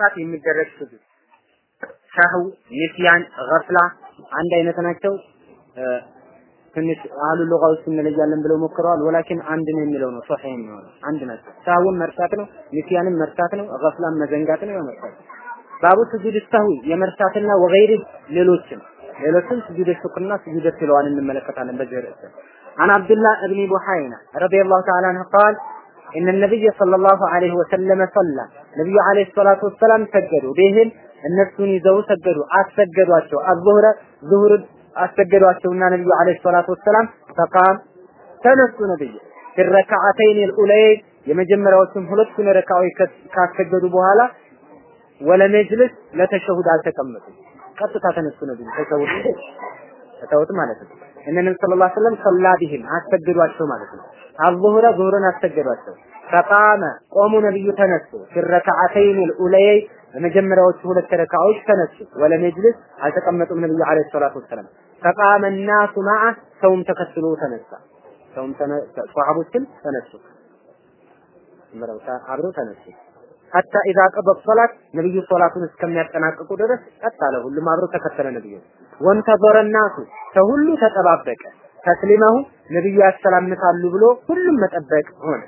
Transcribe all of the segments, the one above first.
ለመርሳት የሚደረግ ስጁድ ሰህው፣ ኒስያን፣ ገፍላ አንድ አይነት ናቸው። ትንሽ አሉ ሉጋው እንለያለን ብለው ሞክረዋል። ወላኪን አንድ ነው የሚለው ነው ሶሒህ የሚሆነው አንድ ናቸው። ሰህውን መርሳት ነው፣ ኒስያንን መርሳት ነው፣ ገፍላን መዘንጋት ነው። መርሳት ባቡ ስጁድ ሰህዊ የመርሳትና ወገይሪ ሌሎችም ሌሎችም ስጁድ ሹክርና ስጁድ ትለዋን እንመለከታለን በዚህ ርዕስ عن عبد الله بن بحينة رضي الله تعالى عنه قال እነ ነብይ ሰለላሁ ዐለይሂ ወሰለም ሰላ ነብዩ ዐለይሂ ሰላቱ ወሰላም ሰገዱ ቢህም እነሱን ይዘው ሰገዱ አሰገዷቸው አዝሁረ ዙሁር አሰገዷቸውና ነብዩ ዐለይሂ ሰላቱ ወሰላም ፈቃም ተነሱ ነብዩ ፊረካዓተይን ልኡለይ የመጀመሪያዎቹን ሁለቱን ረካዎች ካሰገዱ በኋላ ወለመጅልስ ለተሸሁድ አልተቀመጡም። ቀጥታ ተነሱ ነብዩ። ተሸሁድ ተተውት ማለት ነው። እነ ነብዩ ሰለላሁ ዐለይሂ ወሰለም ሰላ ቢሂም አሰገዷቸው ማለት ነው። አዙሁረ ዙሁርን አሰገዷቸው ፈቃመ ቆሙ ነብዩ ተነሱ ፊረከዓተይን ልኡለየይ በመጀመሪያዎቹ ሁለት ረካዎች ተነሱ ወለመጅልስ አልተቀመጡም ነብዩ አለ ሰላቱ ወሰላም ፈቃመ ናሱ ማአ ሰውም ተከትሎ ተነሳ ሰውም ሰሃቦችም ተነሱ አብረው ተነሱ ሐታ ኢዛ ቀበት ሶላት ነብዩ ሶላቱን እስከሚያጠናቅቁ ድረስ ቀጥ አለ። ሁሉም አብሮ ተከተለ ነብዩ። ወንተዘረ ናሱ ሰው ሁሉ ተጠባበቀ። ተስሊመሁ ነብዩ ያሰላምታሉ ብሎ ሁሉም መጠበቅ ሆነ።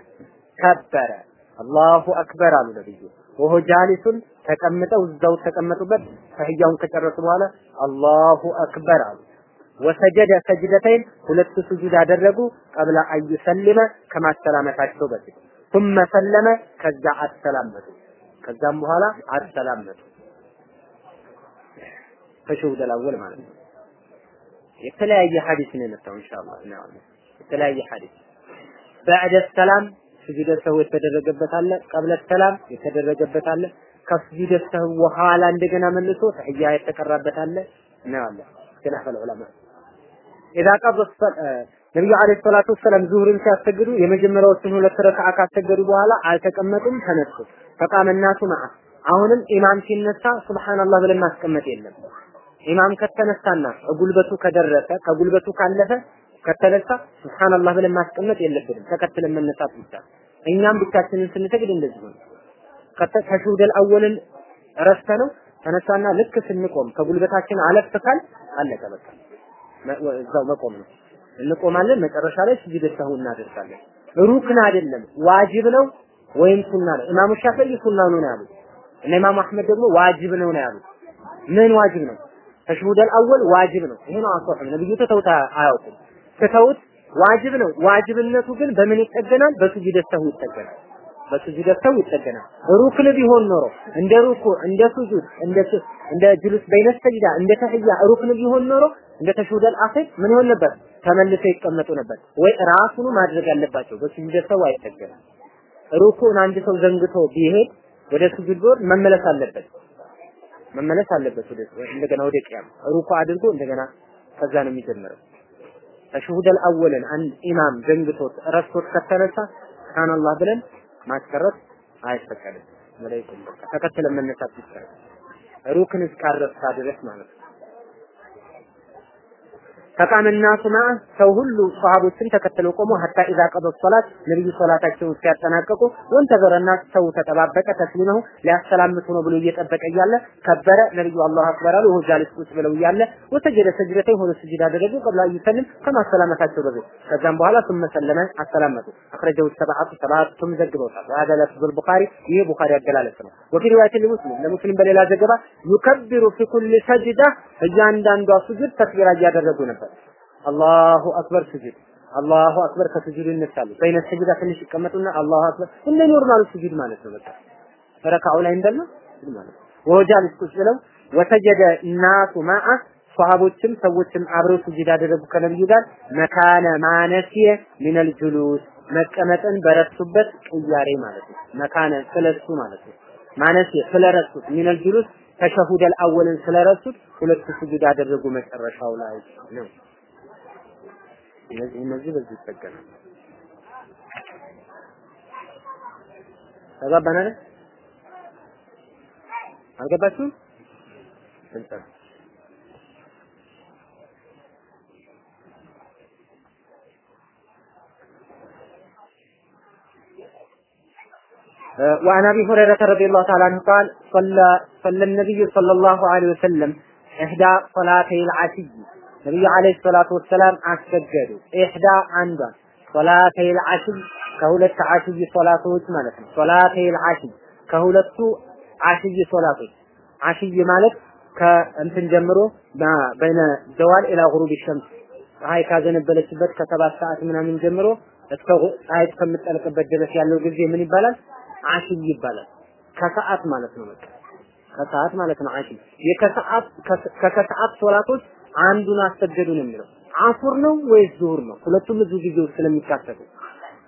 ከበረ አላሁ አክበር አሉ ነብዩ ወሆ ጃሊሱን ተቀምጠው እዛው ተቀመጡበት ተህያውን ከጨረሱ በኋላ አላሁ አክበር አሉ። ወሰጀደ ሰጅደተይን ሁለት ስጁድ አደረጉ ቀብለ አዩሰልመ ከማሰላመታቸው በፊት ثم ሰለመ ከዛ አሰላመቱ ከዛም በኋላ አሰላመቱ ተሸሁድ አልአወል ማለት ነው። የተለያየ ሐዲስ ነው የመጣው ኢንሻአላህ እናያለን። የተለያየ ሐዲስ بعد السلام ስጁደ ሰው የተደረገበት አለ፣ ቀብለ ሰላም የተደረገበት አለ፣ ከስጁደ ሰው በኋላ እንደገና መልሶ ተህያ የተቀራበት አለ እናያለን። خلاف العلماء اذا قضى ነብዩ አለይሂ ሰላቱ ወሰለም ዙህርን ሲያሰግዱ የመጀመሪያዎቹን ሁለት ረክዓ ካሰገዱ በኋላ አልተቀመጡም፣ ተነሱ። ፈቃመ الناس معه አሁንም ኢማም ሲነሳ ሱብሃንአላህ ብለን ማስቀመጥ የለም። ኢማም ከተነሳና ጉልበቱ ከደረሰ ከጉልበቱ ካለፈ ከተነሳ ሱብሃንአላህ ብለን ማስቀመጥ የለብንም። ተከትለን መነሳት ብቻ። እኛም ብቻችንን ስንሰግድ እንደዚህ ነው። ከተሸሁደል አወልን ረስተ ነው ተነሳና ልክ ስንቆም ከጉልበታችን አለፍ ካል አለቀ በቃ እዛው መቆም ነው። እንቆማለን። መጨረሻ ላይ ስጁድ ሰሁ እናደርጋለን። ሩክን አይደለም ዋጅብ ነው ወይም ሱና ነው። ኢማሙ ሻፊዒ ሱና ነው ያሉት እና ኢማሙ አህመድ ደግሞ ዋጅብ ነው ነው ያሉት። ምን ዋጅብ ነው? التشهد الأول ዋጅብ ነው። ይሄ ነው الأصح ነብዩ ተተውታ አያውቁም። ትተውት ዋጅብ ነው። ዋጅብነቱ ግን በምን ይጠገናል? በሱጁደ ሰሁ ይጠገናል። በሱጁደ ሰሁ ይጠገናል። ሩክን ቢሆን ኖሮ እንደ ሩኩ እንደ ሱጁድ እንደ እንደ جلوس بين السجدة እንደ ተህያ ሩክን ቢሆን ኖሮ እንደ ተሽሁደል አኺር ምን ይሆን ነበር? ተመልሰው ይቀመጡ ነበር። ወይ ራሱኑ ማድረግ አለባቸው። በሱጁደ ሰሁ አይጠገናል። ሩኩን አንድ ሰው ዘንግቶ ቢሄድ ወደ ሱጁድ ቢሆን መመለስ አለበት። መመለስ አለበት ወደ እንደገና ወደ ቂያም ሩኩ አድርጎ እንደገና ከዛ ነው የሚጀምረው። ተሽሁደል አወልን አንድ ኢማም ዘንግቶት ረስቶት ከተነሳ ሱብሃንአላህ ብለን ማስቀረት አይፈቀድም። ወለይኩም ተከትለን መነሳት ይቻላል። ሩክን እስካረሳ ድረስ ማለት ነው። ፈቃመና ስማ ሰው ሁሉ ሰሃቦችን ተከትለው ቆሞ ሀታ ኢዛ ቀደ ሶላት ነብዩ ሶላታቸውን ሲያጠናቀቁ ወንተዘረና ሰው ተጠባበቀ ተስሊመው ሊያሰላምቱ ነው ብሎ እየጠበቀ እያለ ከበረ ነብዩ አላሁ አክበር አሉ ሆጃሊስ ቁጭ ብለው እያለ ወሰጀደ ሰጅደተይ ሆነ ስጅድ አደረጉ ቀብላ ይሰልም ከማሰላመታቸው በፊት ከዛም በኋላ ثم ሰለመ አሰላመቱ። አخرجه السبعة سبعتهم ዘግበውታል። هذا لفظ البخاري ይሄ ቡኻሪ አገላለጽ ነው። ወፊ ሪዋያት ለሙስሊም ለሙስሊም በሌላ ዘገባ ይከብሩ في كل سجدة እያንዳንዷ ስጅድ ተክቢራ እያደረጉ ነበር። الله أكبر ስጁድ الله أكبر ከስጁድ ይነሳሉ። بين السجدة ትንሽ ይቀመጡና الله أكبر እንደ normal ኡ ስጁድ ማለት ነው። በቃ ረካው ላይ እንዳለ ማለት وهو جالس ቁጭ ብለው وسجد الناس معه ሰሃቦችም ሰዎችም አብረው ስጁድ አደረጉ ከነብዩ ጋር مكان ما نسي من الجلوس መቀመጥን በረሱበት ቅያሬ ማለት ነው። መካነ ስለሱ ማለት ነው። ማነሲየ ስለረሱት ሚነል ጁሉስ ተሸሁደል አወልን ስለረሱት ሁለት ስጁድ አደረጉ መጨረሻው ላይ ነው። እነዚህ እነዚህ በዚህ ይጠገናል። ተጋባን አይደል? አልገባችሁም? እንጠር وعن ابي هريره رضي الله تعالى عنه قال صلى صلى النبي صلى الله عليه وسلم احدى صلاتي العشي ነብዩ عليه الصلاة والسلام አሰገዱ። إحدى አንዷ صلاتي العشي ከሁለት አሽይ ሶላቶች ማለት ነው። ሶላተል አሽይ ከሁለቱ አሽይ ሶላቶች አሽይ ማለት ከእንትን ጀምሮ بين الزوال إلى غروب الشمس ፀሐይ ካዘነበለችበት ከሰባት ሰዓት ምናምን ጀምሮ እስከ ፀሐይ እስከምትጠልቅበት ድረስ ያለው ጊዜ ምን ይባላል? አሽይ ይባላል። ከሰዓት ማለት ነው። በቃ ከሰዓት ማለት ነው። አሽይ የከሰዓት ከከሰዓት ሶላቶች አንዱን አሰገዱ ነው የሚለው። አሱር ነው ወይስ ዙሁር ነው? ሁለቱም ብዙ ጊዜ ውስጥ ስለሚካተቱ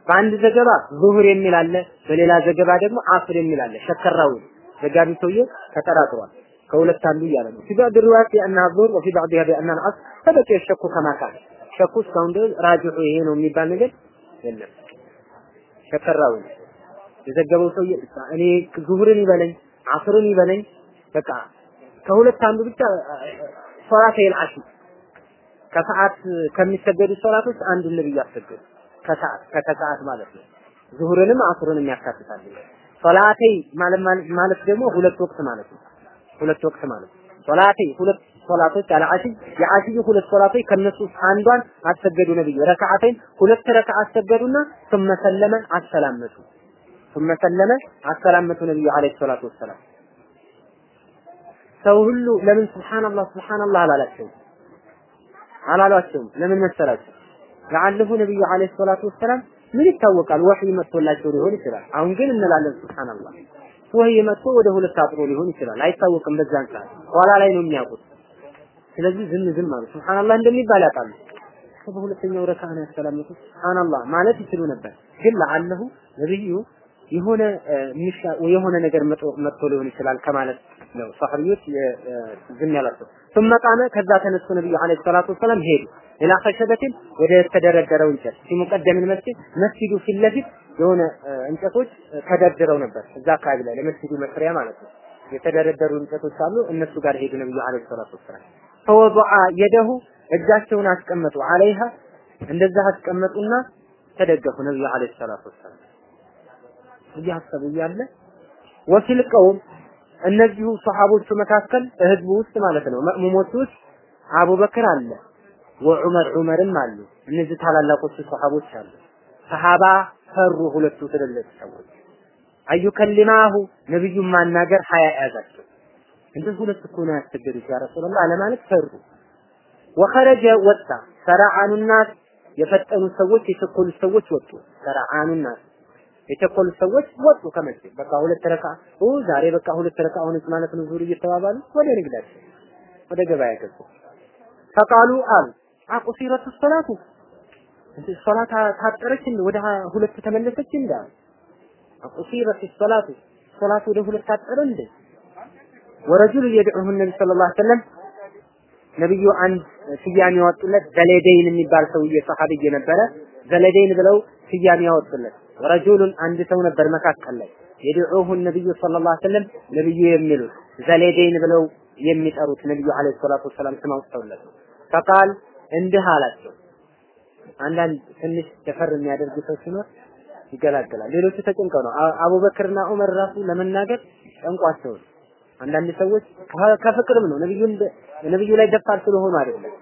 በአንድ ዘገባ ዙሁር የሚል አለ፣ በሌላ ዘገባ ደግሞ አሱር የሚል አለ። ሸከራው ዘጋቢ ሰውዬ ተጠራጥሯል። ከሁለት አንዱ እያለ ነው። في بعض الروايات بأنها الظهر وفي بعضها بأنها العصر فبقي الشك كما كان ሸኩ እስካሁን ድረስ ራጅሑ ይሄ ነው የሚባል ነገር የለም። ሸከራው የዘገበው ሰውዬ እኔ ዙሁርን ይበለኝ አስርን ይበለኝ በቃ ከሁለት አንዱ ብቻ ሶላት ይልዓሽ ከሰዓት ከሚሰገዱ ሶላቶች አንዱን ነብዩ አሰገዱ። ከሰዓት ከከሰዓት ማለት ነው። ዙሁርንም አስርንም ያካትታል። ሶላተይ ማለት ማለት ደግሞ ሁለት ወቅት ማለት ነው። ሁለት ወቅት ማለት ነው። ሶላተይ ሁለት ሶላቶች አለ አሽይ የአሽይ ሁለት ሶላቶች ከነሱ አንዷን አሰገዱ ነብዩ ረካዓተይን ሁለት ረካዓ አሰገዱና ثم ሰለመ አሰላመቱ ثم ሰለመ አሰላመቱ ነብዩ አለይሂ ሰላቱ ወሰላም ሰው ሁሉ ለምን ሱብሃንአላህ ሱብሃንአላህ አላላቸውም? አላሏቸውም? ለምን መሰላቸው ለዓለሁ ነብዩ አለይሂ ሰላቱ ወሰላም ምን ይታወቃል? ወህይ መጥቶላቸው ሊሆን ይችላል። አሁን ግን እንላለን ሱብሃንአላህ ወህይ መጥቶ ወደ ሁለት አጥሮ ሊሆን ይችላል። አይታወቅም በዛን ሰዓት። ኋላ ላይ ነው የሚያውቁት። ስለዚህ ዝም ዝም ማለት ሱብሃንአላህ እንደሚባል ያውቃሉ። በሁለተኛው ረካዓ ነው ያሰላመቱት ሱብሃንአላህ ማለት ይችሉ ነበር። ግን ለዓለሁ ነብዩ የሆነ የሆነ ነገር መጥቶ ሊሆን ይችላል ከማለት ነው። ሰህሪዩት ዝም ያላቸው። ثم ከዛ ተነሱ ነብዩ አለይሂ ሰላቱ ወሰለም ሄዱ። ሌላ ፈሸበትን ወደ ተደረደረው እንጨት። ሲሙቀደምን መስጊድ መስጊዱ ፊት ለፊት የሆነ እንጨቶች ተደርድረው ነበር። እዛ አካባቢ ላይ ለመስጊዱ መስሪያ ማለት ነው። የተደረደሩ እንጨቶች አሉ። እነሱ ጋር ሄዱ ነብዩ አለይሂ ሰላቱ ወሰለም ተወዱአ የደሁ እጃቸውን አስቀመጡ። አለይሃ እንደዛ አስቀመጡና ተደገፉ ነብዩ አለይሂ ሰላቱ ወሰለም እያሰቡ እያለ ወፊል ቀውም እነዚሁ ሰሃቦቹ መካከል ህዝቡ ውስጥ ማለት ነው። መእሙሞቹ ውስጥ አቡበክር አለ ወዑመር ዑመርም አሉ። እነዚህ ታላላቆቹ ሰሃቦች አሉ። ሰሃባ ፈሩ ሁለቱ ትልልቅ ሰዎች። አዩ ከሊማሁ ነብዩን ማናገር ሀያ ያዛቸው። እንደዚህ ሁለት እኮ ነው ያስቸገሩት። ያ ረሱላህ ለማለት ፈሩ። ወኸረጀ ወጣ። ሰራአኑ ናስ የፈጠኑ ሰዎች የቸኮሉ ሰዎች ወጡ። ሰራአኑ ናስ የቸኮሉ ሰዎች ወጡ ከመስጊድ በቃ ሁለት ረካ ኦ ዛሬ በቃ ሁለት ረካ ሆነች ማለት ነው ዙር እየተባባሉ ወደ ንግዳቸው ወደ ገበያ ገቡ። ፈቃሉ አሉ አቁሲረቱ ሶላቱ። ሶላት ታጠረች ወደ ሁለት ተመለሰች እንደ አቁሲረቱ ሶላቱ። ሶላት ወደ ሁለት ታጠረ እንደ ወረጁል የድዑሁ ነቢ ሰለላሁ ዐለይሂ ወሰለም ነብዩ አንድ ስያሜ ያወጡለት ዘለደይን የሚባል ሰውዬ ሰሐቢይ ነበረ ዘለደይን ብለው ስያሜ ያወጡለት ረጁሉን አንድ ሰው ነበር መካከል ላይ። የድዑሁ ነብዩ ሰለላሁ ዐለይሂ ወሰለም ነብዩ የሚሉት ዘለደይን ብለው የሚጠሩት ነብዩ አለይሂ ሰላቱ ወሰላም ስም አውጥተውለት ፈቃል እንዲህ አላቸው። አንዳንድ ትንሽ ደፈር የሚያደርጉ ሰው ሲኖር ይገላገላል ሌሎቹ ተጨንቀው ነው። አቡበክርና ዑመር ራሱ ለመናገር ጨንቋቸው አንዳንድ ሰዎች ከፍቅርም ነው። ነብዩ ነብዩ ላይ ደፋር ስለሆኑ አይደለም።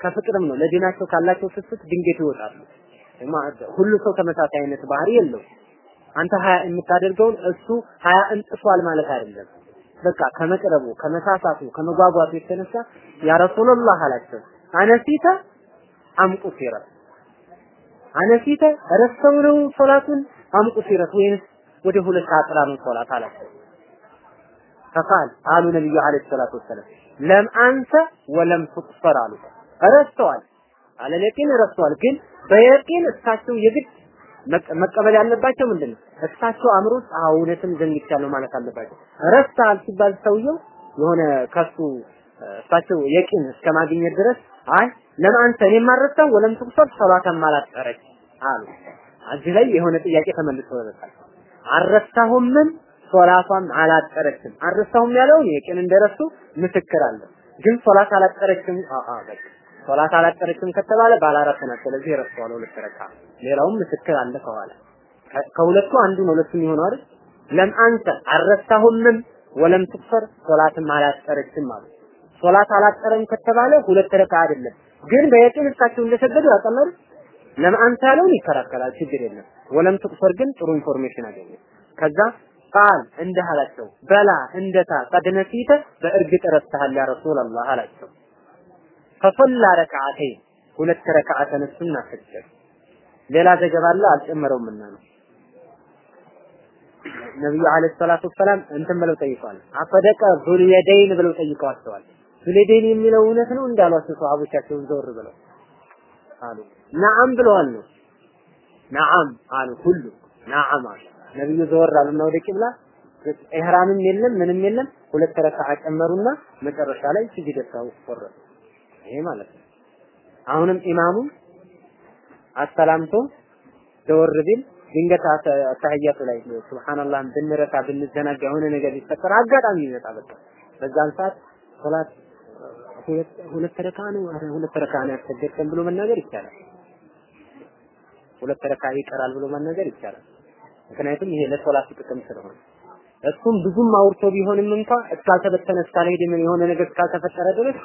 ከፍቅርም ነው። ለዲናቸው ካላቸው ስስት ድንገት ይወጣሉ ሁሉ ሰው ተመሳሳይ አይነት ባህሪ የለው አንተ ሀያ የምታደርገውን እሱ ሀያ እንጥሷል ማለት አይደለም። በቃ ከመቅረቡ ከመሳሳቱ ከመጓጓቱ የተነሳ ያ ረሱላህ አላቸው አነሲተ አምቁ ሲረት አነሲተ ረስተው ነው ሶላቱን አምቁ ሲረት ወይንስ ወደ ሁለት አጥራ ነው ሶላት አላቸው? ፈቃል አሉ ነብዩ አለይሂ ሰላቱ ወሰለም ለም አንሰ ወለም ትቁፈር አሉ። ረስተዋል አለ ለቂን ረስተዋል ግን በየቂን እሳቸው የግድ መቀበል ያለባቸው ምንድን ነው? እሳቸው አእምሮ ውስጥ እውነትም ዘንግቻለሁ ማለት አለባቸው። ረስተሃል ሲባል ሰውየው የሆነ ከሱ እሳቸው የቂን እስከ ማግኘት ድረስ አይ ለማንተ እኔ ማረሳው ወለም ትቁሰል ሶላተን ማላጠረች አሉ። እዚህ ላይ የሆነ ጥያቄ ተመልሶለታል። አልረሳሁምም ሶላቷም አላጠረችም። አልረሳሁም ያለው የቂን እንደረሱ ምስክር አለ። ግን ሶላት አላጠረችም አአ በቃ ሶላት አላጠረችም ከተባለ ባላረፍ ናት። ስለዚህ ረስተዋል ሁለት ረካ። ሌላውም ምስክር አለ ከኋላ ከሁለቱ አንዱ ነው ሁለቱም የሆነው አይደል? ለም አንተ አልረሳሁምም ወለም ትክፈር ሶላትም አላጠረችም አሉ። ሶላት አላጠረም ከተባለ ሁለት ረካ አይደለም፣ ግን በየቂን እሳቸው እንደሰገዱ ያቀመሩ ለም አንተ ያለውን ይከራከራል፣ ችግር የለም። ወለም ትክፈር ግን ጥሩ ኢንፎርሜሽን አገኘ። ከዛ ቃል እንዲህ አላቸው፣ በላ እንደታ ቀድ ነሲተ በእርግጥ ረስተሃል ያ ረሱላላህ አላቸው። ፈሶላ ረክዓተይን ሁለት ረክዓ ተነሱና ሰገዱ። ሌላ ዘገባ አለ አልጨመረውምና ነው። ነብዩ አለይሂ ሰላቱ ወሰላም እንትን ብለው ጠይቀዋል። አፈደቀ ዙልየደይን ብለው ጠይቀዋቸዋል። ዙልየደይን የሚለው እውነት ነው እንዳሏቸው ሰሃቦቻቸውን ዘወር ብለው አሉ። ነዓም ብለዋል ነው ነዓም አሉ ሁሉ ነዓም አሉ። ነብዩ ዘወር አሉና ወደ ቂብላ ኢህራምም የለም ምንም የለም። ሁለት ረካዓ ጨመሩና መጨረሻ ላይ ስጅድ ሰው ቆረጡ። ይሄ ማለት ነው። አሁንም ኢማሙ አሰላምቶ ዘወር ቢል ድንገት አተህያቱ ላይ ሱብሃንአላህ ብንረሳ ብንዘናጋ የሆነ ነገር ቢፈጠር አጋጣሚ ይመጣ በቃ በዛን ሰዓት ሶላት ሁለት ረካ ነው ሁለት ረካ ነው ያሰገድከን ብሎ መናገር ይቻላል። ሁለት ረካ ይቀራል ብሎ መናገር ይቻላል። ምክንያቱም ይሄ ለሶላት ጥቅም ስለሆነ እሱም ብዙም አውርቶ ቢሆንም እንኳ እስካልተበተነ እስካልሄደ የሆነ ነገር እስካልተፈጠረ ድረስ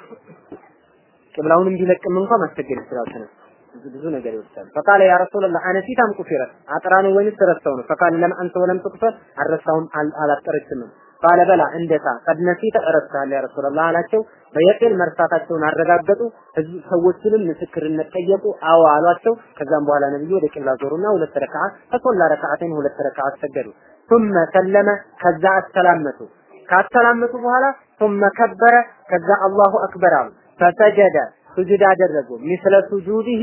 ቅብላውንም ቢለቅም እንኳ ማስቸገር ይችላል። ተነስ ብዙ ብዙ ነገር ይወስዳል። ፈቃለ ያ ረሱላህ አነሲት አም ቁፊረት አጥራ ነው ወይንስ ረስተው ነው? ፈቃለ ለም አንተ ወለም ትቁፈር አልረሳውም አላጠረችም። ቃለ በላ እንደታ ቀድ ነሲተ ረስተሃል ያ ረሱላህ አላቸው። በየቅን መርሳታቸውን አረጋገጡ። ህዝብ ሰዎችንም ምስክርነት ጠየቁ። አዎ አሏቸው። ከዛም በኋላ ነብዩ ወደ ቂብላ ዞሩና ሁለት ረካዓ ፈሶላ ረካዓተን ሁለት ረካዓ ሰገዱ። ثم ሰለመ ከዛ አሰላመቱ ካሰላመቱ በኋላ ثم ከበረ ከዛ አላሁ አክበር አሉ። ፈሰጀደ ሱጁድ አደረጉ ሚስለ ሱጁዲሂ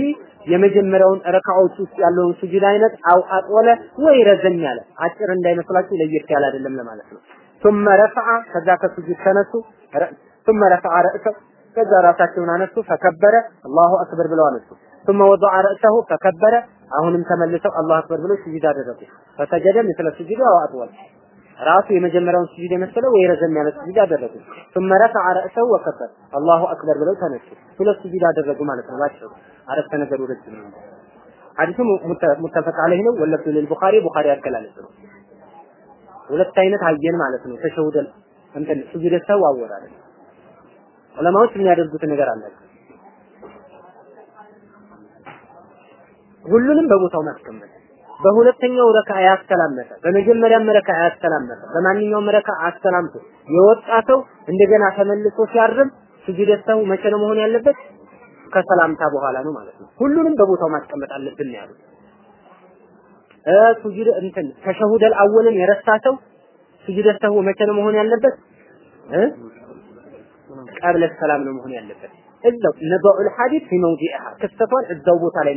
የመጀመሪያውን ረካዎች ውስጥ ያለውን ሱጁድ አይነት አው አጥወለ ወይ ረዘም ያለ አጭር እንዳይመስላችሁ ለየት ያለ አይደለም ለማለት ነው። ثم رفع ከዛ ከሱጁድ ተነሱ ثم رفع رأسه ከዛ ራሳቸውን አነሱ ፈከበረ አላሁ አክበር ብለው አነሱ ثم وضع رأسه ፈከበረ አሁንም ተመልሰው አላሁ አክበር ብለው ሱጁድ አደረጉ ፈሰጀደ ምስለ ሱጁድ አው አጥወለ ራሱ የመጀመሪያውን ስጁድ የመሰለው ወይ ረዘም ያለ ስጁድ አደረጉ። ثم رفع رأسه وكبر الله اكبر ብለው ተነሱ። ሁለት ስጁድ አደረጉ ማለት ነው ባጭሩ። አረፍተ ነገሩ ረጅም ነው። ሐዲሱ ሙተፈቅ ዐለይህ ነው። ወለብቱ ለልቡኻሪ ቡኻሪ ያገላለጽ ነው። ሁለት አይነት አየን ማለት ነው። ተሸውደል እንትን ስጁድ ሰው አወራለ ዑለማዎች የሚያደርጉት ነገር አላቸው። ሁሉንም በቦታው ማስቀመጥ በሁለተኛው ረካ ያስተላመተ በመጀመሪያም ረካ ያስተላመተ በማንኛውም ረካ አስተላምቶ የወጣ ሰው እንደገና ተመልሶ ሲያርም ስጁድ ሰው መቼ ነው መሆን ያለበት? ከሰላምታ በኋላ ነው ማለት ነው። ሁሉንም በቦታው ማስቀመጥ አለብን ያሉት እ ሱጁድ እንትን ተሸሁደል አወልን የረሳ ሰው ስጁድ ሰው መቼ ነው መሆን ያለበት? እ ቀብለ ሰላም ነው መሆን ያለበት። እዛው ነባኡል ሐዲስ ፊ መውዲኢሃ ክስተቷን እዛው ቦታ ላይ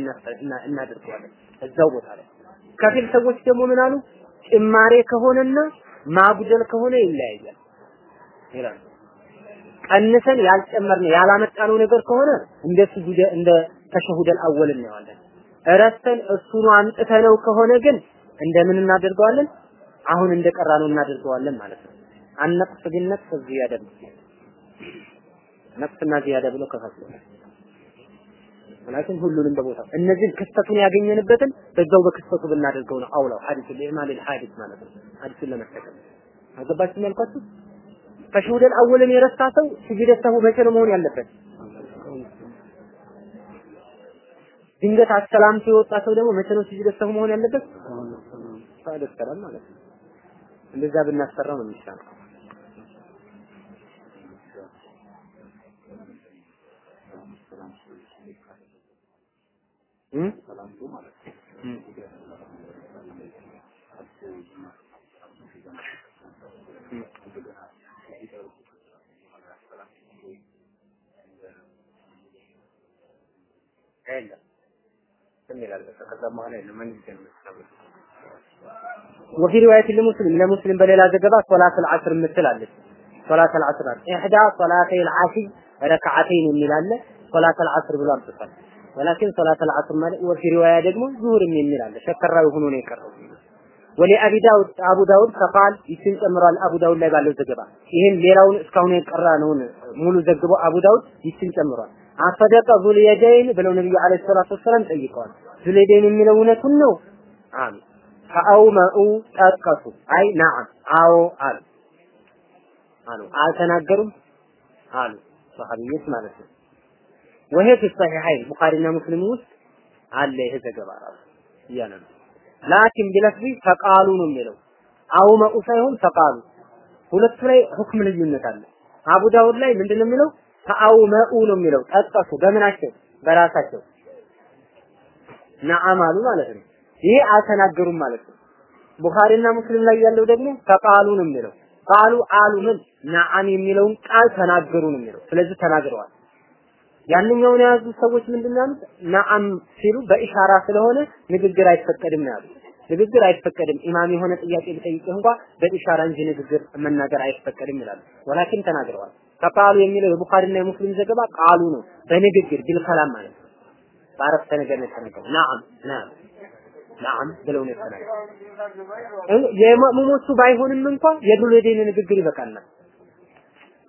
እናደርገዋለን። እዛው ቦታ ላይ ከፊል ሰዎች ደግሞ ምን አሉ? ጭማሬ ከሆነና ማጉደል ከሆነ ይለያያል ይላሉ። ቀንሰን ያልጨመርነው ያላመጣነው ነገር ከሆነ እንደ ስጁደ እንደ ተሸሁደል አወል እናየዋለን። እረስተን እሱኑ አምጥተነው ከሆነ ግን እንደምን እናደርገዋለን? አሁን እንደቀራ ነው እናደርገዋለን ማለት ነው። አነቅስ ቢነቅስ ዚያደ ነቅስና ዚያደ ብሎ ከፋፍለዋል። ምክንያቱም ሁሉንም በቦታው እነዚህን ክስተቱን ያገኘንበትን በዛው በክስተቱ ብናደርገው ነው አውላው ሐዲስ ለኢማል الحادث ማለት ነው ሐዲስን ለመጠቀም አገባችሁ ያልኳችሁ ተሽሁደል አወልን የረሳ ሰው ስጁደ ሰሁ መቼ ነው መሆን ያለበት ድንገት አሰላምቶ የወጣ ሰው ደግሞ መቼ ነው ስጁደ ሰሁ መሆን ያለበት ባዕደ ሰላም ማለት ነው እንደዛ ብናሰራው ነው የሚሻለው وفي رواية لمسلم ለሙስሊም በሌላ ዘገባ صلاة العصر ምትላለች صلاة العصر አለ إحدى صلاتي العشي ركعتين የሚል አለ። صلاة العصر ብሎ አምጥቷል ولكن صلاة العصر ማለት وفي رواية ደግሞ ዙሁርም የሚል አለ። شك الراوي ሆኖ ነው የቀረው። ولأبي داود አቡ ዳውድ ከቃል ይችን ጨምሯል። አቡ ዳውድ ላይ ባለው ዘገባ ይሄን ሌላውን እስካሁን የቀራነውን ሙሉ ዘግቦ አቡ ዳውድ ይችን ጨምሯል። أصدق ذو اليدين ብለው ነብዩ عليه الصلاة والسلام ጠይቀዋል። ዙልየደይን የሚለው እውነቱን ነው? አሜን ፈአውመኡ ጠቀሱ። አይ ናዓም አዎ አሉ። አሉ። አልተናገሩም? አሉ። ሰሃቢዎች ማለት ነው ወሄ ፊ ሰሒሐይን ቡኻሪና ሙስሊም ውስጥ አለ ይሄ ዘገባ ራሱ እያለ ነው። ላኪን ቢለፍዚ ፈቃሉ ነው የሚለው። አውመኡ ሳይሆን ፈቃሉ። ሁለቱ ላይ ሁክም ልዩነት አለ። አቡ ዳውድ ላይ ምንድን ነው የሚለው ፈአውመኡ ነው የሚለው። ጠቀሱ። በምናቸው? በራሳቸው። ነዓም አሉ ማለት ነው። ይሄ አልተናገሩም ማለት ነው። ቡኻሪና ሙስሊም ላይ ያለው ደግሞ ፈቃሉ ነው የሚለው። ቃሉ አሉ ምን? ነዓም የሚለውን ቃል ተናገሩ ነው የሚለው። ስለዚህ ተናግረዋል ያንኛውን የያዙ ሰዎች ምንድን ነው ሲሉ በኢሻራ ስለሆነ ንግግር አይፈቀድም ነው ያሉት። ንግግር አይፈቀድም። ኢማም የሆነ ጥያቄ ቢጠይቅህ እንኳ በኢሻራ እንጂ ንግግር መናገር አይፈቀድም ይላሉ። ወላኪን ተናግረዋል። ከቃሉ የሚለው የቡኻሪና የሙስሊም ዘገባ ቃሉ ነው። በንግግር ቢልከላም ማለት ነው። በአረፍተ ነገር ነው የተነገረው ነዓም ነዓም ነዓም ብለው ነው የተናገሩት። የመእሙሞቹ ባይሆንም እንኳን የዱለዴን ንግግር ይበቃናል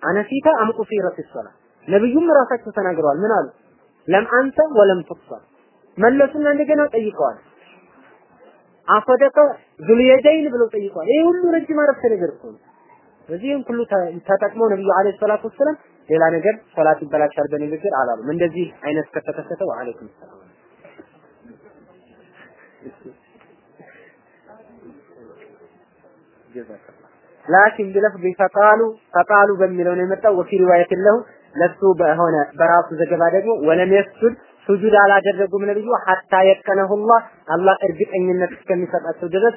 አነሲታ አም ቁሲረት ሶላ ነብዩም ራሳቸው ተናግረዋል። ምን አሉ? ለም አንተ ወለም ትቅሰር። መለሱና እንደገና ጠይቀዋል። አፈደቀ ዙልየደይን ብለው ጠይቀዋል። ይሄ ሁሉ ረጅም አረፍተ ነገር እኮ ነው። በዚህም ሁሉ ተጠቅመው ነብዩ አለይሂ ሰላቱ ወሰለም ሌላ ነገር ሶላት ይበላሻል በንግግር አላሉም። እንደዚህ አይነት ከተከሰተ ወአለይኩም ሰላም። ላኪን ቢለፍዝ ፈቃሉ ፈቃሉ በሚለው ነው የመጣው። ወፊ ሪዋየት ለሁ ለሱ በሆነ በራሱ ዘገባ ደግሞ ወለም የስጁድ ሱጁድ አላደረጉም ነብዩ ሐታ የቀነሁላህ አላህ እርግጠኝነት እስከሚሰጣቸው ድረስ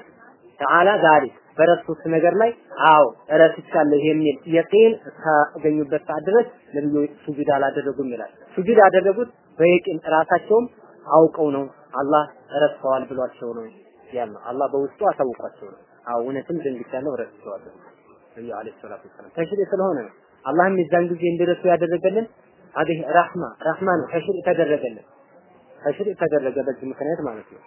ተዓላ ዛሬ በረሱት ነገር ላይ አዎ እረስቻለሁ የሚል የቂን እስካገኙበት ሰዓት ድረስ ነብዩ ሱጁድ አላደረጉም ይላል። ሱጁድ ያደረጉት በየቂን ራሳቸውም አውቀው ነው አላህ ረስተዋል ብሏቸው ነው ያለው። አላህ በውስጡ አሳውቋቸው ነው። አዎ እውነትም ደንግቻለሁ ረስተዋለሁ ነብዩ አለይሂ ሰላቱ ወሰላም ተሽሪ ስለሆነ ነው። አላህም የዛን ጊዜ እንዲረሱ ያደረገልን አዲህ ረህማ ረህማ ነው። ተሽሪ ተደረገልን ተሽሪ ተደረገ በዚህ ምክንያት ማለት ነው።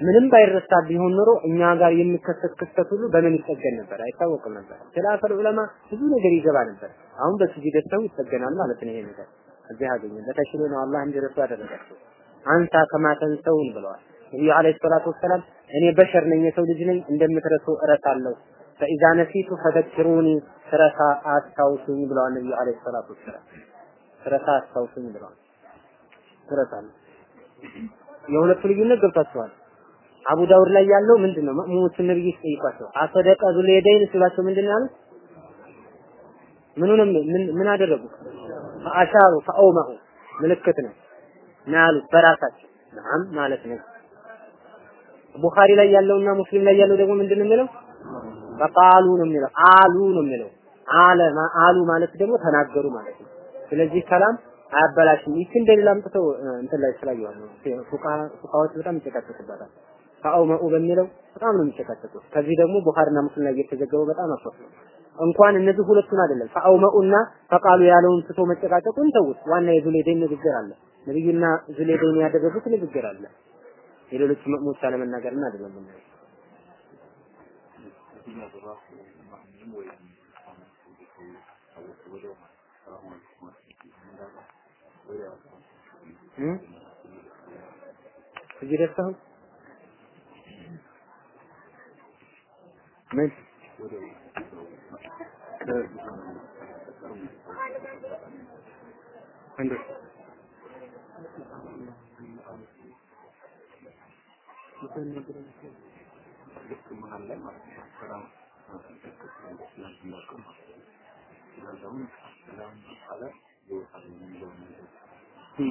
ምንም ባይረሳ ቢሆን ኖሮ እኛ ጋር የሚከሰት ክስተት ሁሉ በምን ይጠገን ነበር? አይታወቅም ነበር። ኺላፈል ዑለማ ብዙ ነገር ይገባ ነበር። አሁን በስጁድ ሰው ይጠገናል ማለት ነው። ይሄ ነገር እዚህ አገኘ በተሽሎ ነው አላህ እንዲረሱ ያደረጋቸው። አንሳ ከማተንሰውን ብለዋል ነብዩ አለይሂ ሰላቱ ወሰላም እኔ በሸር ነኝ የሰው ልጅ ነኝ እንደምትረሱ እረሳለሁ ፈኢዛ ነሲቱ ፈዘክሩኒ ስረሳ አስታውሱኝ ብለዋል ነብዩ አለይሂ ሰላቱ ወሰላም ስረሳ አስታውሱኝ ብለዋል እረሳለሁ የሁለቱ ልዩነት ገብታችኋል አቡ ዳውድ ላይ ያለው ምንድን ነው? መእሙሞቹ ነብይ ሲጠይቋቸው አሰደቀ ዙል የደይን ሲሏቸው ምንድን ነው ያሉት? ምኑንም ምን አደረጉ? ፈአሻሩ ፈአውመኡ ምልክት ነው ነው ያሉት በራሳቸው ነዓም ማለት ነው። ቡኻሪ ላይ ያለውና ሙስሊም ላይ ያለው ደግሞ ምንድን ነው የሚለው? ፈቃሉ ነው የሚለው አሉ ነው የሚለው አለ አሉ ማለት ደግሞ ተናገሩ ማለት ነው። ስለዚህ ከላም አያበላሽም። ይህ እንደሌላ አምጥተው እንትን ላይ ስላየዋል ፉቃዎች በጣም ይጨቃጨቁበታል። ፈአውመኡ በሚለው በጣም ነው የሚጨቃጨቁት። ከዚህ ደግሞ ቡኻሪና ሙስሊም ላይ የተዘገበው በጣም አስፈሪ ነው። እንኳን እነዚህ ሁለቱን አይደለም ፈአውመኡና ፈቃሉ ያለውን ትቶ መጨቃጨቁን ተውት። ዋና የዙሌደን ንግግር አለ። ነብዩና ዙሌደን ያደረጉት ንግግር አለ። የሌሎች መእሙሞች አለመናገርና አይደለም እዚህ ደርሰው ምን እንዴ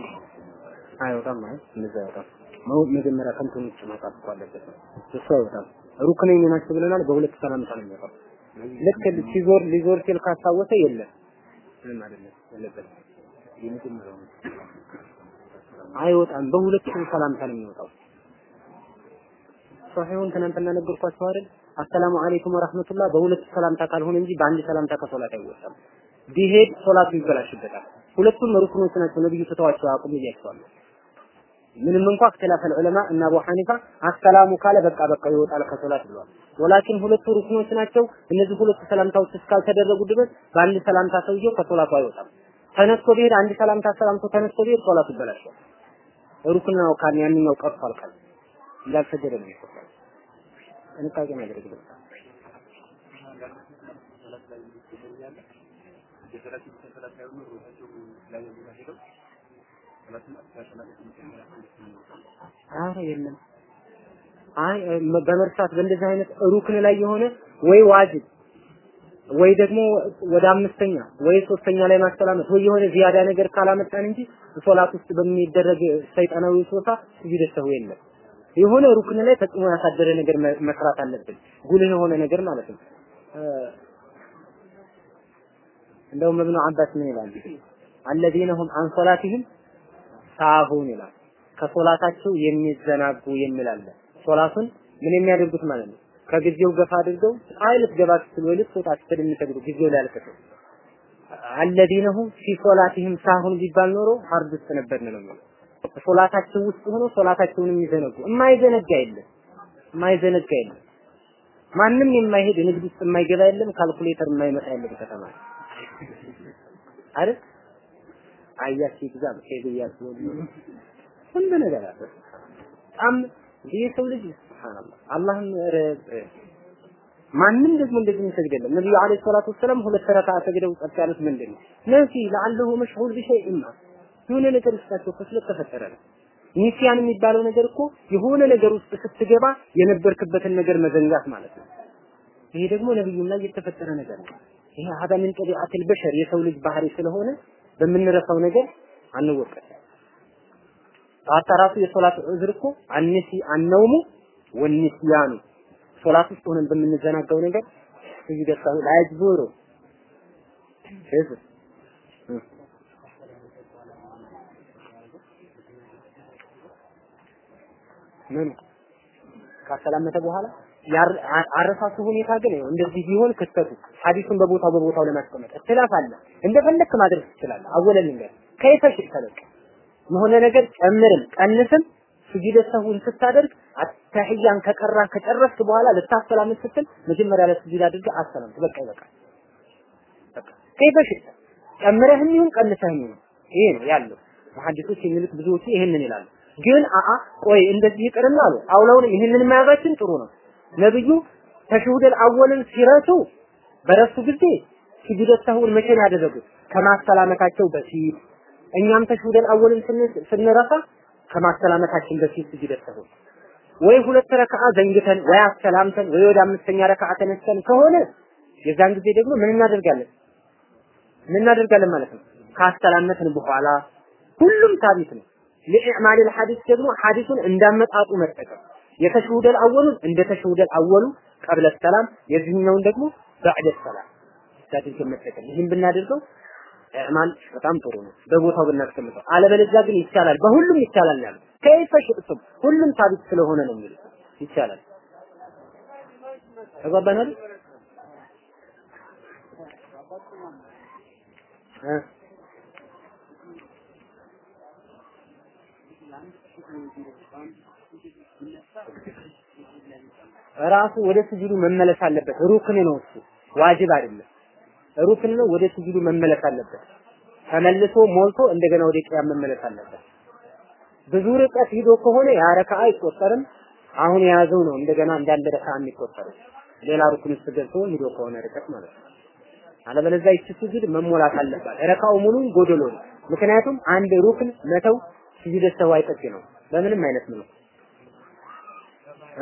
አይወጣም ማለት እንደዛ አይወጣም። መጀመሪያ ከንቱን ውጭ መውጣት እኮ አለበት። እሱ አይወጣም። ሩክነኝ ናቸው ብለናል። በሁለት ሰላምታ ነው የሚወጣው። ልክ ሲዞር ሊዞር ሲል ካስታወሰ የለም ምንም አይደለም አይወጣም። በሁለት ሰላምታ ነው የሚወጣው። ሶሒሁን ትናንትና ነገርኳችሁ አይደል? አሰላሙ አለይኩም ወራህመቱላህ በሁለት ሰላምታ ካልሆነ እንጂ በአንድ ሰላምታ ከሶላት አይወጣም። ቢሄድ ሶላቱ ይበላሽበታል። ሁለቱም ሩክኖች ናቸው። ነብዩ ትተዋቸው አቁም እያቸዋለሁ። ምንም እንኳ اختلاف العلماء እና አቡ ሐኒፋ አሰላሙ ካለ በቃ በቃ ይወጣል ከሶላት ብለዋል። ولكن ሁለቱ ሩክኖች ናቸው። እነዚህ ሁለቱ ሰላምታዎች እስካልተደረጉ ድረስ በአንድ ሰላምታ ሰውየው ከሶላቱ አይወጣም። ተነስቶ ቢሄድ አንድ ሰላምታ ሰላምቶ ተነስቶ ቢሄድ ሶላቱ ይበላሻል። ሩክን ነው ካል ያንኛው ቀርቷል ካል እንዳልሰገደ ነው ይቆጣል። ጥንቃቄ ማድረግ ነው። አረ የለም አይ በመርሳት በእንደዚህ አይነት ሩክን ላይ የሆነ ወይ ዋጅብ ወይ ደግሞ ወደ አምስተኛ ወይ ሶስተኛ ላይ ማስተላመት ወይ የሆነ ዚያዳ ነገር ካላመጣን እንጂ ሶላት ውስጥ በሚደረግ ሰይጣናዊ ሶታ ስጁድ ሰው የለም። የሆነ ሩክን ላይ ተጽዕኖ ያሳደረ ነገር መስራት አለብን። ጉልህ የሆነ ነገር ማለት ነው። እንደውም እብኑ አባስ ምን ይላል? الذين هم عن صلاتهم ساهون ይላል። ከሶላታቸው የሚዘናጉ የሚላለ ሶላቱን ምን የሚያደርጉት ማለት ነው ከጊዜው ገፋ አድርገው ፀሐይ ልትገባ ስትል ወይ ልትወጣ ስትል የሚሰግዱ ጊዜው ላይ አልከተው الذين هم في صلاتهم ساهون ቢባል ኖሮ ሀርድ ውስጥ ነበርን ነው ሶላታቸው ውስጥ ሆኖ ሶላታቸውን የሚዘነጉ የማይዘነጋ የለም። የማይዘነጋ የለም። ማንም የማይሄድ ንግድ ውስጥ የማይገባ የለም። ካልኩሌተር የማይመጣ የለም ከተማ አይደል? አያስ ይግዛም ሄድያስ ሁሉ ነገር አለ። በጣም ይህ ሰው ልጅ ሱብሃንአላህ አላህም ማንም ደግሞ እንደዚህ የሚሰግድ የለም። ነብዩ አለይሂ ሰላቱ ወሰለም ሁለት ረካዓ ሰግደው ጸጥ ያሉት ምንድን ነው? ነሲ ለአለሁ መሽሁል ቢሸይእ ማ የሆነ ነገር ውስጣቸው እኮ ስለተፈጠረ ነው። ኒሲያን የሚባለው ነገር እኮ የሆነ ነገር ውስጥ ስትገባ የነበርክበትን ነገር መዘንጋት ማለት ነው። ይሄ ደግሞ ነብዩም ላይ የተፈጠረ ነገር ነው። ይሄ ሀዳ ምን ጠቢዓት በሸር የሰው ልጅ ባህሪ ስለሆነ በምንረሳው ነገር አንወቀስ ጣጣ ራሱ የሶላት ዑዝር እኮ አንሲ አነውሙ ወንስያኑ ሶላት ውስጥ ሆነን በምንዘናጋው ነገር እዚህ ደርሳው ላይጅቡሩ እህ ምን ካሰላመተ በኋላ አረሳሱ ሁኔታ ግን ይኸው እንደዚህ ቢሆን ክስተቱ ሐዲሱን በቦታው በቦታው ለማስቀመጥ እክትላፍ አለ። እንደፈለክ ማድረግ ትችላለህ። አወለን ነገር ከይፈሽ ተለቅ የሆነ ነገር ጨምርም ቀንስም ስጁደ ሰሁን ስታደርግ አተህያን ከቀራ ከጨረስክ በኋላ ልታሰላምት ስትል መጀመሪያ ላይ ስጁድ አድርገህ አሰላምት። በቃ በቃ ከይፈሽ ጨምረህም ይሁን ቀንሰህም ይሁን ይሄ ነው ያለው። መሐዲሶች የሚሉት ብዙዎቹ ይሄንን ይላሉ። ግን አአ ቆይ እንደዚህ ይቅርና አሉ አውላውን ይህንን መያዛችን ጥሩ ነው። ነብዩ ተሽሁደል አወልን ሲረሱ በረሱ ጊዜ ስጁደ ሰሁን መቼ ነው ያደረጉት? ከማሰላመታቸው በፊት እኛም ተሽሁደል አወልን ስንረሳ ከማሰላመታችን በፊት ስጁደ ወይ ሁለት ረካዓ ዘንግተን ወይ አሰላምተን ወይ ወደ አምስተኛ ረካዓ ተነስተን ከሆነ የዛን ጊዜ ደግሞ ምን እናደርጋለን? ምን እናደርጋለን ማለት ነው? ካሰላመትን በኋላ ሁሉም ታቢት ነው። ለኢዕማል ሐዲስ ደግሞ ሐዲሱን እንዳመጣጡ መጠቀም የተሽሁደል አወሉን እንደ ተሽሁደል አወሉ ቀብለ ሰላም የዚህኛውን ደግሞ ባዕደ ሰላም ታዲያ መጠቀም ይህን ብናደርገው ኢዕማል በጣም ጥሩ ነው። በቦታው ብናስቀምጠው፣ አለበለዚያ ግን ይቻላል። በሁሉም ይቻላል ያሉ ከይፈ ሽእቱም? ሁሉም ታቢት ስለሆነ ነው የሚሉት። ይቻላል። ተጓባናል ራሱ ወደ ስጁዱ መመለስ አለበት። ሩክን ነው እሱ፣ ዋጅብ አይደለም። ሩክን ነው፣ ወደ ስጁዱ መመለስ አለበት። ተመልሶ ሞልቶ እንደገና ወደ ቅያም መመለስ አለበት። ብዙ ርቀት ሂዶ ከሆነ ያ ረካ አይቆጠርም። አሁን የያዘው ነው እንደገና እንዳለ ረካ የሚቆጠረው። ሌላ ሩክን ውስጥ ገብቶ ሂዶ ከሆነ ርቀት ማለት ነው። አለበለዚያ ይቺ ስጁድ መሞላት አለባት። ረካው ሙሉን ጎደሎ ነው። ምክንያቱም አንድ ሩክን መተው ስጁደ ሰህው አይጠግነው በምንም አይነት ነው።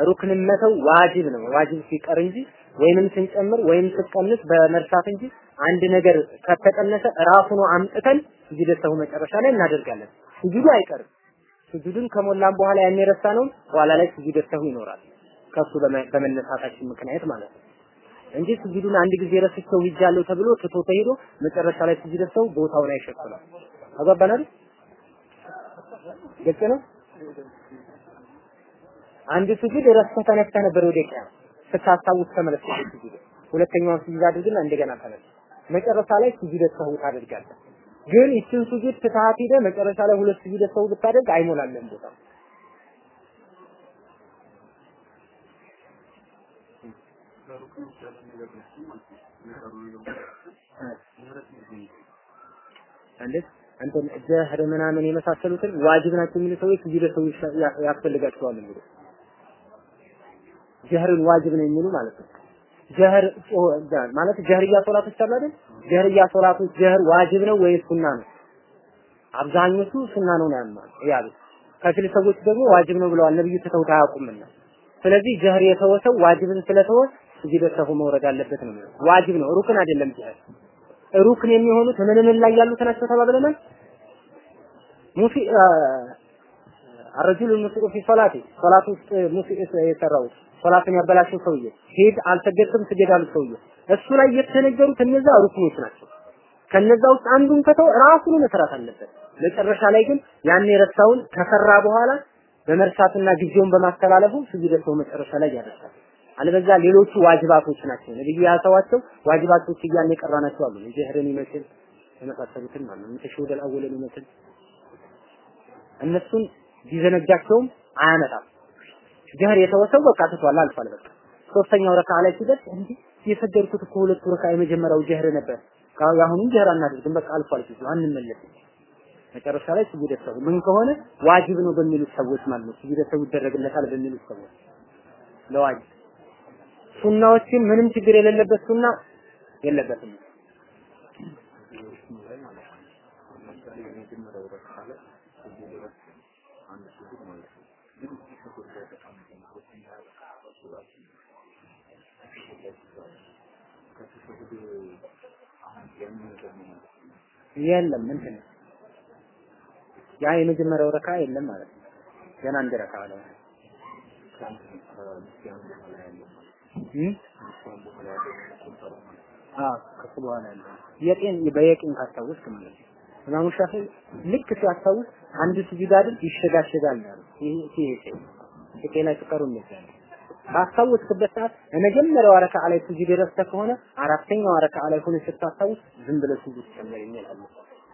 ሩክንን መተው ዋጅብ ነው። ዋጅብ ሲቀር እንጂ ወይንም ስንጨምር ወይም ስንቀንስ በመርሳት እንጂ አንድ ነገር ከተቀነሰ ራሱ ነው አምጥተን ስጁድ መጨረሻ ላይ እናደርጋለን። ስጁዱ አይቀርም። ስጁዱን ከሞላን በኋላ ያን የረሳነውን በኋላ ላይ ስጁድ ይኖራል። ከሱ በመነሳታችን ምክንያት ማለት ነው እንጂ ስጁዱን አንድ ጊዜ ረስቸው ሂጃለሁ ተብሎ ትቶ ተሄዶ መጨረሻ ላይ ስጁደ ሰህው ቦታውን አይሸፍነው። አገባናል? ግልጽ ነው። አንድ ስጁድ ረስተህ ተነስተህ ነበር ወደ ቂያም ስታስታውስ ተመለስ ስጁድ። ሁለተኛውን ስጁድ አድርግና እንደገና ተነስ። መጨረሻ ላይ ስጁደ ሰህው ታደርጋለህ። ግን ይችን ስጁድ ትተሃት ሄደህ መጨረሻ ላይ ሁለት ስጁደ ሰህው ብታደርግ አይሞላልህም ቦታ እንዴት እንትን ጀህር ምናምን የመሳሰሉትን ዋጅብ ናቸው የሚሉ ሰዎች ስጁደ ሰህው ያስፈልጋቸዋል እንግዲህ ጀህርን ዋጅብ ነው የሚሉ ማለት ነው። ጀህር ማለት ጀህርያ ሶላቶች አሉ አይደል? ጀህርያ ሶላቶች ጀህር ዋጅብ ነው ወይስ ሱና ነው? አብዛኞቹ ሱና ነው ያማል ያሉት። ከፊል ሰዎች ደግሞ ዋጅብ ነው ብለዋል። ነብዩ ትተውት አያውቁምና። ስለዚህ ጀህር የተወሰው ዋጅብን ስለተወ ስጁደ ሰሁ መውረድ አለበት ነው ዋጅብ ነው ሩክን አይደለም ጀህር። ሩክን የሚሆኑት ምን ላይ ያሉት ናቸው ተባብለናል። ሙሲ الرجل المسيء في صلاته ሶላት ውስጥ مسيء የሰራው ያበላሸው ሰውዬ ሂድ አልሰገድክም ስገድ ሰውዬ እሱ ላይ የተነገሩት እነዛ ሩክኖች ናቸው። ከነዛ ውስጥ አንዱን ከተው ራሱን መስራት አለበት። መጨረሻ ላይ ግን ያን የረሳውን ከሰራ በኋላ በመርሳትና ጊዜውን በማስተላለፉ ሰህው መጨረሻ ላይ ያደርሳል። አለበለዚያ ሌሎቹ ዋጅባቶች ናቸው። ነብዩ ያሰዋቸው ዋጅባቶች እያልን የቀራናቸው አሉ። ጀህርን ይመስል የመሳሰሉትን ማለት ነው። ተሽሁደል አወለን ይመስል እነሱን ቢዘነጋቸውም አያመጣም። ጀህር የተወሰው በቃ ትቷል፣ አልፏል። በቃ ሶስተኛው ረካ ላይ ሲደርስ እንዲህ የሰገድኩት እኮ ሁለቱ ረካ የመጀመሪያው ጀህር ነበር። የአሁኑን ጀህር አናደርግም፣ በቃ አልፏል ሲሉ አንመለስም። መጨረሻ ላይ ስጁደ ሰው ምን ከሆነ ዋጅብ ነው በሚሉት ሰዎች ማለት ነው። ስጁደ ሰው ይደረግለታል በሚሉት ሰዎች ለዋጅብ ሱናዎችን ምንም ችግር የሌለበት ሱና የለበትም። የለም እንትን ያ የመጀመሪያው ረካ የለም ማለት ነው። ገና አንድ ረካ አዎ ከሱ በኋላ ያለው የቂን በየቂን ካስታወስክ ማለት ነው። ኢማሙ ሻፊዒ ልክ ሲያስታውስ አንድ ስጁድ ይሸጋሸጋል ነው ይሄ ይሄ ይሄ ላይ ተቀሩ እንደዚህ ባስታወስክበት ሰዓት የመጀመሪያው ረካ ላይ ስጁድ ረስተህ ከሆነ አራተኛው ረካ ላይ ሆነ ስታስታውስ ዝም ብለህ ስጁድ ጨምር ይላል።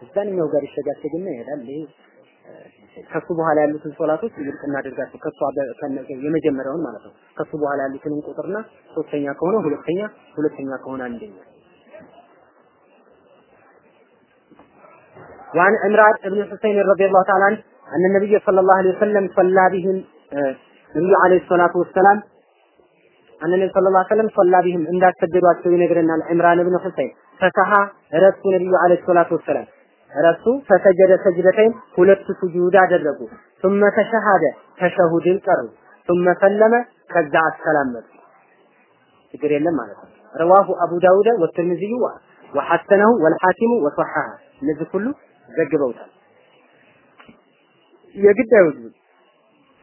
እዛኛው ጋር ይሸጋሸግና ይሄዳል። ይሄ ከሱ በኋላ ያሉትን ሶላቶች ይልቅ እናደርጋቸው ከሱ የመጀመሪያውን ማለት ነው። ከሱ በኋላ ያሉትን ቁጥርና ሶስተኛ ከሆነ ሁለተኛ፣ ሁለተኛ ከሆነ አንደኛ። وعن عمران بن حسين رضي الله تعالى عنه أن النبي صلى الله عليه وسلم صلى بهم النبي عليه الصلاة والسلام أن النبي صلى الله عليه وسلم صلى بهم عند سجدوا ينقرنا عمران بن حسين فسحى رسول النبي عليه الصلاة والسلام ረሱ ፈሰጀደ ሰጅደተይን ሁለት ሱጁድ አደረጉ ثم ተሸሃደ ተሸሁድን ቀሩ ثم ሰለመ ከዛ አሰላመቱ ችግር የለም ማለት ነው ረዋሁ አቡ ዳውድ ወተርሚዚዩ ወሐሰነሁ ወልሐኪሙ ወሰሐሐ እነዚህ ሁሉ ዘግበውታል የግድ አይወጅም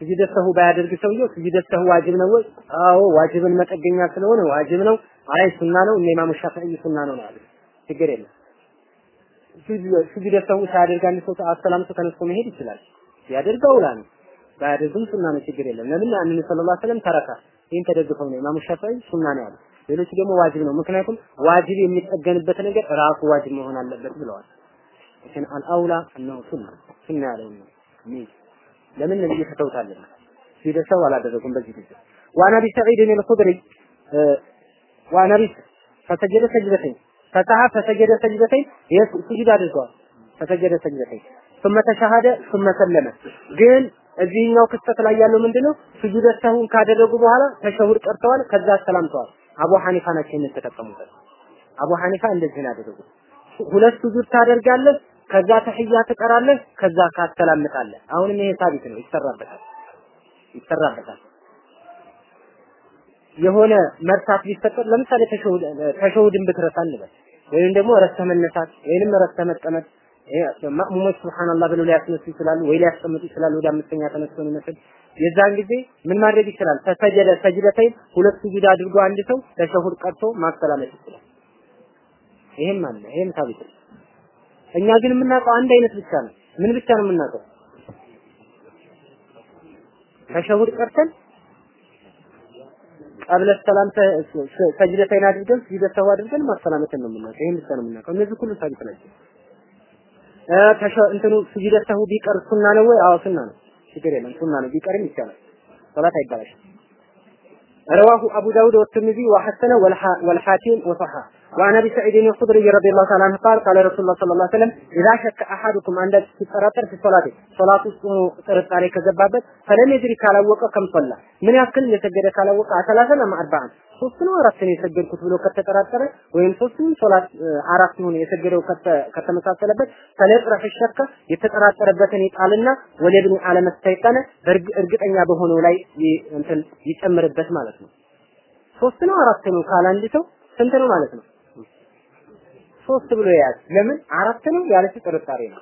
ስጁደ ሰሁ ባያደርግ ሰውየው ስጁደ ሰሁ ዋጅብ ነው ወይ? አዎ ዋጅብን መጠገኛ ስለሆነ ዋጅብ ነው። አይ ሱና ነው። እነ ኢማሙ ሻፊዒ ሱና ነው ነው ያሉት። ችግር የለም። ስጁደ ሰህው ሳያደርግ አንድ ሰው አሰላምቶ ተነስቶ መሄድ ይችላል። ያደርገው ላ ነው ባያደርግም ሱና ነው፣ ችግር የለም። ለምን أنه صلى الله عليه وسلم تركه ይህን ተደግፈው ነው ኢማሙ ሻፊዒ ሱና ነው ያሉት። ሌሎች ደግሞ ዋጅብ ነው። ምክንያቱም ዋጅብ የሚጠገንበት ነገር ራሱ ዋጅብ መሆን አለበት ብለዋል። ግን الأولى እነሆ ሱና ሱና ያለው ነው። ለምን ነብዩ ትተውታልና ስጁደ ሰህው አላደረጉም በዚህ ጊዜ وعن أبي ሰዒድ አልኹድሪ ዋና ቢ ፈሰጀደ ሰጅደተይን ፈሰሐ ፈሰጀደ ሰጅደተይን ስጁድ አድርገዋል ፈሰጀደ ሰጅደተይን ثم ተሸሃደ ثم ሰለመ ግን እዚህኛው ክስተት ላይ ያለው ምንድነው ስጁደ ሰሁን ካደረጉ በኋላ ተሸሁድ ቀርተዋል ከዛ ሰላምተዋል አቡ ሐኒፋ ናቸው የተጠቀሙበት አቡ ሐኒፋ እንደዚህ ነው ያደረጉት ሁለት ስጁድ ታደርጋለህ ከዛ ተህያ ትቀራለህ ከዛ ካስተላምጣለህ አሁንም ይሄ ሳቢት ነው ይሰራበታል ይሰራበታል የሆነ መርሳት ቢፈጠር ለምሳሌ ተሸሁድ ተሸሁድን ብትረሳ እንበል ወይም ደግሞ ረስተህ መነሳት ወይንም ረስተህ መቀመጥ ማእሙሞች ሱብሃንአላህ ብለው ሊያስነሱ ይችላሉ ወይ ሊያስቀምጡ ይችላሉ ወደ አምስተኛ ተነስቶ ይመስል የዛን ጊዜ ምን ማድረግ ይችላል? ተሰጀደ ሰጅደተይን ሁለት ስጁድ አድርጎ አንድ ሰው ተሸሁድ ቀርቶ ማስተላለፍ ይችላል። ይሄም አለ ይሄም ሳቢት እኛ ግን የምናውቀው አንድ አይነት ብቻ ነው። ምን ብቻ ነው የምናውቀው? ተሸሁድ ቀርተን ቀብለ ሰላም ሰጅደተይን አድርገን ስጅደተው አድርገን ማሰላመትን ነው የምናውቀው። ይሄን ብቻ ነው የምናውቀው። እነዚህ ሁሉ ሳቢት ናቸው። ተሸ እንትኑ ስጅደተሁ ቢቀር ሱና ነው ወይ? አዎ ሱና ነው። ችግር የለም ሱና ነው። ቢቀርም ይቻላል። ሶላት አይበላሽም። ረዋሁ አቡ ዳውድ ወትርሚዚ ወሐሰነ ወልሐኪም ወሰሐ وعن ابي سعيد الخدري رضي الله تعالى عنه قال قال رسول الله صلى الله عليه وسلم اذا شك احدكم عند ሲጠራጠር في صلاته ሶላት ውስጥ ሆኖ ጥርጣሬ ከገባበት ፈለም የድሪ ካላወቀ ከም ሶላ ምን ያክል የሰገደ ካላወቀ አሰላሰን አማ አርባዓን ሶስት ነው አራት ነው የሰገድኩት ብሎ ከተጠራጠረ ወይም ሶስቱን ሶላት አራት ነው የሰገደው ከተመሳሰለበት ፈለጥረህ ሸከ የተጠራጠረበትን ይጣልና ወለብኒ አለመስተይቀነ እርግጠኛ በሆነው ላይ እንትን ይጨምርበት ማለት ነው። ሶስት ነው አራት ነው ካለ አንድ ሰው ስንት ነው ማለት ነው? ሶስት ብሎ ያዝ። ለምን አራት ነው ያለች ጥርጣሬ ነው።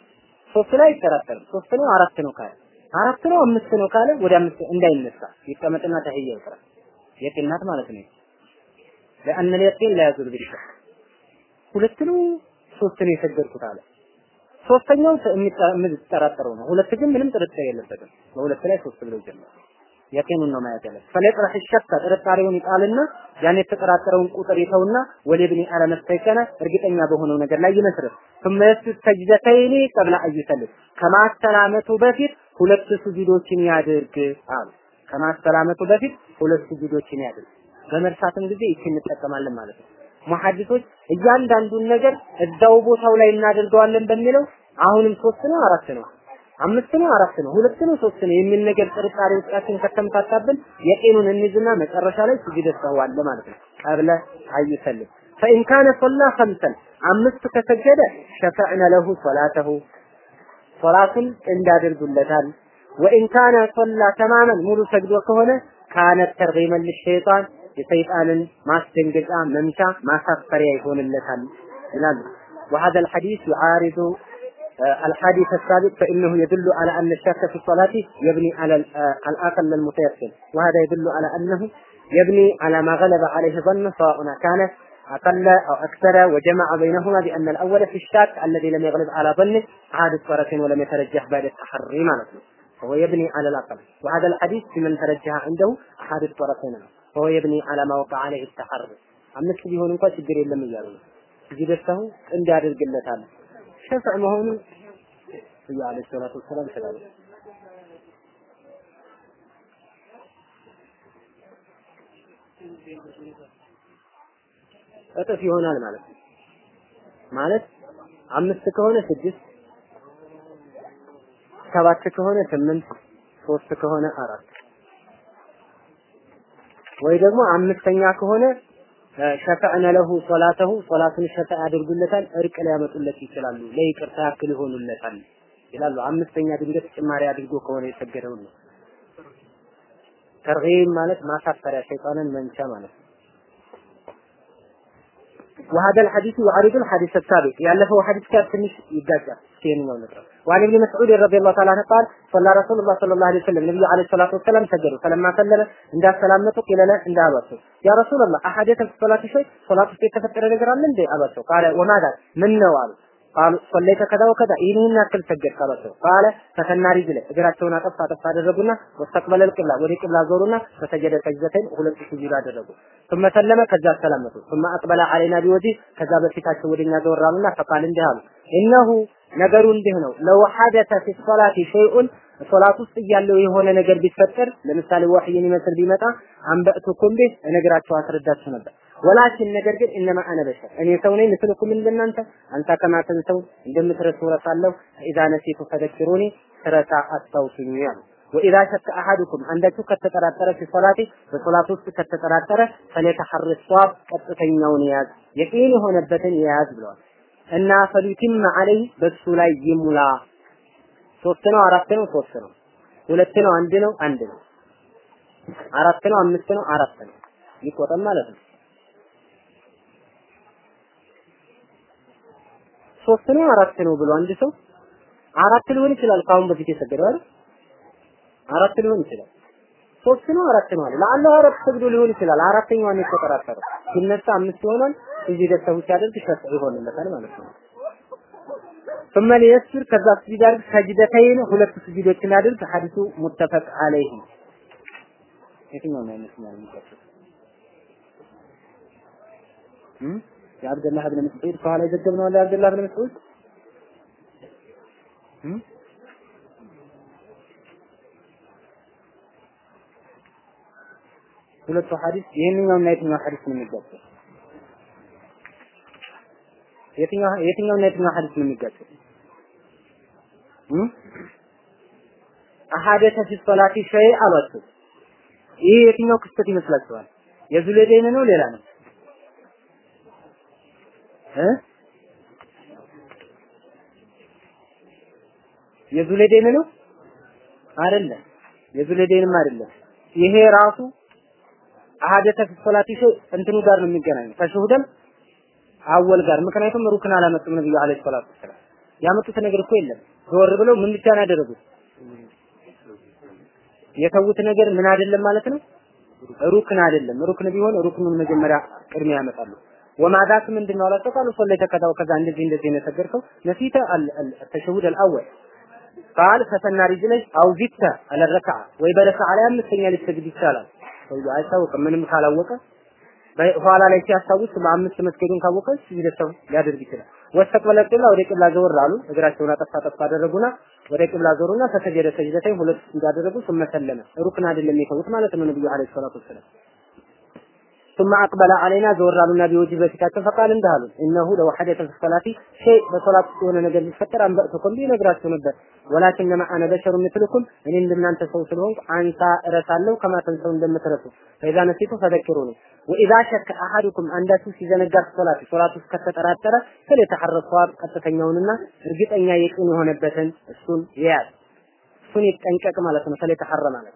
ሶስት ላይ አይጠራጠርም። ሶስት ነው አራት ነው ካለ አራት ነው አምስት ነው ካለ ወደ አምስት እንዳይነሳ ይቀመጥና ተህያ ይቅራ የቅናት ማለት ነው። ለአን اليقين لا يزول بالشك ሁለት ነው ሶስት ነው የሰገድኩት አለ። ሶስተኛው የምጠራጠረው ነው። ሁለት ግን ምንም ጥርጣሬ የለበትም። በሁለት ላይ ሶስት ብሎ ይጀምራል። የቂኑን ነው ማየት ያለ ፈለጥረህ ሸካ ጥርጣሬውን ይጣልና ያን የተጠራጠረውን ቁጥር ይተውና ወለብኒ አለ መስተከነ እርግጠኛ በሆነው ነገር ላይ ይመስረት ثمስ ሰጅደተይኒ ቀብለ አይሰልም ከማሰላመቱ በፊት ሁለት ስጁዶችን ያድርግ አሉ። ከማሰላመቱ በፊት ሁለት ስጁዶችን ያድርግ። በመርሳትም ጊዜ ይችን እንጠቀማለን ማለት ነው። መሐዲሶች እያንዳንዱን ነገር እዛው ቦታው ላይ እናደርገዋለን በሚለው አሁንም ሶስት ነው አራት ነው አምስት ነው አራት ነው ሁለት ነው ሶስት ነው የሚል ነገር ጥርጣሬ ውስጣችን ከተምታታብን የጤኑን እንይዝና መጨረሻ ላይ ስጁድ ሰዋለ ማለት ነው። ቀብለ አይሰልም ፈኢን ካነ ሶላ ኸምሰን አምስት ከሰገደ ሸፈዕነ ለሁ ሶላተሁ ሶላቱን እንዳደርጉለታል። ወኢን ካነ ሶላ ተማመን ሙሉ ሰግዶ ከሆነ ካነት ተርጊመን ልሸይጣን የሰይጣንን ማስደንገጫ መምቻ ማሳፈሪያ ይሆንለታል ይላሉ። وهذا الحديث يعارض الحديث السابق فإنه يدل على أن الشك في الصلاة يبني على الأقل المتيسر وهذا يدل على أنه يبني على ما غلب عليه ظن سواء كان أقل أو أكثر وجمع بينهما بأن الأول في الشاك الذي لم يغلب على ظنه عاد الطرفين ولم يترجح بعد التحري معناته فهو يبني على الأقل وهذا الحديث في من ترجح عنده أحد الطرفين فهو يبني على ما وقع عليه التحري አምስት ቢሆን እንኳን ችግር የለም እያሉ ነው። እዚህ ደርሰው እንዲያደርግለታል ሸፍዕ መሆኑ ነብዩ አለይሂ ሰላቱ ወሰላም ስላሉ እጥፍ ይሆናል ማለት ነው። ማለት አምስት ከሆነ ስድስት፣ ሰባት ከሆነ ስምንት፣ ሶስት ከሆነ አራት ወይ ደግሞ አምስተኛ ከሆነ ሸፈዕነ ለሁ ሶላተሁ ሶላቱን ሸፈዕ ያደርጉለታል፣ እርቅ ሊያመጡለት ይችላሉ፣ ለይቅርታ ያክል ይሆኑለታል ይላሉ። አምስተኛ ድንገት ጭማሪ አድርጎ ከሆነ የሰገደው ነው። ተርጊብ ማለት ማሳፈሪያ ሸይጣንን መንቻ ማለት ነው። وهذا الحديث يعارض الحديث السابق ያለፈው ሐዲስ ጋር ትንሽ ይጋጫል። ይሄንኛው ነገር وعن ابن مسعود رضي الله تعالى عنه قال صلى رسول الله صلى الله عليه وسلم ነብዩ عليه الصلاه والسلام ሰገዱ فلما سلم እንዳሰላመጡ ቂለለ እንዳሏቸው ያ ረሱል الله አሐደተ في الصلاه شيء ሶላት ውስጥ የተፈጠረ ነገር አለ እንዴ አሏቸው ቃለ ወማዳ ምን ነው አሉ ቃሉ ሰለይተ ከዛ ወከዛ ይህንን ያክል ሰገድ ካሏቸው ቃለ ፈተና ሪጅለ እግራቸውን አጠፍ አጠፍ አደረጉና ወስተቅበለ ልቅብላ ወደ ቅብላ ዞሩና ፈሰጀደ ሰጅደተን ሁለት ስጁድ አደረጉ ثم ሰለመ ከዛ አሰላመቱ ثم አቅበለ አለይና ቢወጂ ከዛ በፊታቸው ወደኛ ዘወራሉና ፈቃል እንዲህ አሉ እነሁ ነገሩ እንዲህ ነው ለው ሐደተ ፊ ሶላቲ ሸይኡን ሶላት ውስጥ እያለው የሆነ ነገር ቢፈጠር ለምሳሌ ወህይን ይመስል ቢመጣ አንበእቱኩም ቢህ እነግራቸው አስረዳችሁ ነበር ወላኪን ነገር ግን إنما أنا بشر? እኔ ሰው ነኝ مثلكم እንደናንተ። አንተ ከማተን ሰው እንደምትረሱ ረሳለሁ ኢዛ ነሲቱ ፈደክሩኒ ስረሳ አስታውሱኝ አሉ ወኢዛ ሸከ አሐዱኩም አንዳችሁ ከተጠራጠረ ፊ ሶላቲ በሶላት ውስጥ ከተጠራጠረ ፈለተሐር ሷብ ቀጥተኛውን የያዝ የቂን የሆነበትን የያዝ ብለዋል። እና ፈሊቲም አለይ በሱ ላይ ይሙላ። ሶስት ነው አራት ነው ሶስት ነው። ሁለት ነው አንድ ነው አንድ ነው። አራት ነው አምስት ነው አራት ነው። ይቆጠም ማለት ነው ሶስት ነው አራት ነው ብሎ አንድ ሰው አራት ሊሆን ይችላል ከአሁን በፊት የሰገደው አይደል አራት ሊሆን ይችላል ሶስት ነው አራት ነው አለ ለአላህ አራት ሰግዶ ሊሆን ይችላል አራተኛዋን የተጠራጠረው ሲነሳ አምስት ይሆናል እዚህ ደሰው ሲያደርግ ሸፍ ይሆንለታል ማለት ነው ثم ليسر ከዛ ስጁድ አድርግ ሰጅደተይን ሁለት ስጁዶችን አድርግ ሐዲሱ ሙተፈቅ አለይሂ የትኛው ነው ይመስላል የሚቀጥለው የአብደላህ ብን መስዑድ ከኋላ የዘገብነው አለ የአብደላህ ብን መስዑድ ሁለቱ ሐዲስ ይሄንኛውና የትኛው ሐዲስ ነው የሚጋጨው? የትኛው የትኛውና የትኛው ሐዲስ ነው የሚጋጨው? أحدث في الصلاة شيء አሏቸው። ይህ የትኛው ክስተት ይመስላችኋል? የዙልየደይን ነው ሌላ ነው የዙልየደይን ነው? አይደለም። የዙልየደይንም አይደለም። ይሄ ራሱ أحدث في الصلاة شيء እንትኑ ጋር ነው የሚገናኘው። ተሸሁደል አወል ጋር። ምክንያቱም ሩክን አላመጡም ነብዩ عليه الصلاة والسلام። ያመጡት ነገር እኮ የለም። ዞር ብለው ምን ብቻ ነው ያደረጉት? የተዉት ነገር ምን አይደለም ማለት ነው? ሩክን አይደለም። ሩክን ቢሆን ሩክኑን መጀመሪያ ቅድሚያ ያመጣሉ ወማዳት ምንድነው? አላቸው ቃሉ ሶለይተ ከዛ ከዛ እንደዚህ እንደዚህ ነው የሰገድከው ነሲተ አልአወል። ቃል ፈተና ሪጅለሽ አው ዚተ አለረካ ወይ በረካ ላይ አምስተኛ ሊሰግድ ይቻላል። ሰውየው ምንም ካላወቀ። በኋላ ላይ ሲያስታውስ በአምስት መስገዱን ካወቀ ይደሰው ሊያደርግ ይችላል። ወስተቅበለ ቂብላ ወደ ቂብላ ዘወር አሉ። እግራቸውን አጠፋ ጠፋ አደረጉና ወደ ቂብላ ዞሩና ከሰጀደ ሰጅደተኝ ሁለት እንዳደረጉ ስመሰለመ ሩክን አይደለም የተውት ማለት ነው። ነብዩ አለይሂ ሰላቱ ወሰለም ثم اقبل علينا ዘወር አሉና ቢወጂ በፊታቸው ፈቃል እንዳሉ እነሁ ለው ሐደተ في الصلاه شيء በሶላት የሆነ ነገር ሊፈጠር አንበእተኩም ቢነግራቸው ነበር ወላኪን አነ በሸሩ ምትልኩም እኔ እንደናንተ ሰው ስለሆንኩ አንሳ እረሳለሁ ከማ ተንሰው እንደምትረሱ ፈኢዛ ነሲቱ ፈዘክሩኒ ወኢዛ ሸከ አሐዱኩም አንዳችሁ ሲዘነጋ ሶላት ሶላት ውስጥ ከተጠራጠረ ስለተሐረፈ ቀጥተኛውንና እርግጠኛ የቂን የሆነበትን እሱን ይያዝ እሱን ይጠንቀቅ ማለት ነው ስለተሐረ ማለት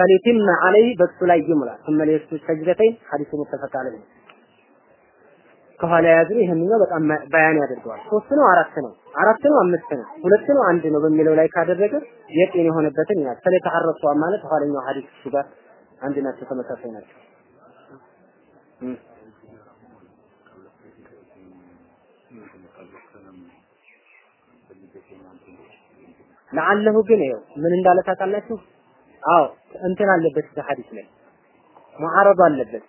ፈሊትም አለይ በሱ ላይ ይሙላ ثم ለየሱ ሰጅደተይን ሐዲሱ ሙተፈቅ አለይህ ከኋላ ያዝሩ ይሄንኛው በጣም ባያን ያደርገዋል። ሶስት ነው አራት ነው አራት ነው አምስት ነው ሁለት ነው አንድ ነው በሚለው ላይ ካደረገ የጤን የሆነበትን ያዝ ስለተሐረፈ ማለት ኋለኛው ሐዲስ እሱ ጋር አንድ ናቸው ተመሳሳይ ናቸው። ለአለሁ ግን ይኸው ምን እንዳለ ታውቃላችሁ? አዎ እንትን አለበት እዚህ ላይ ሙዓረض አለበት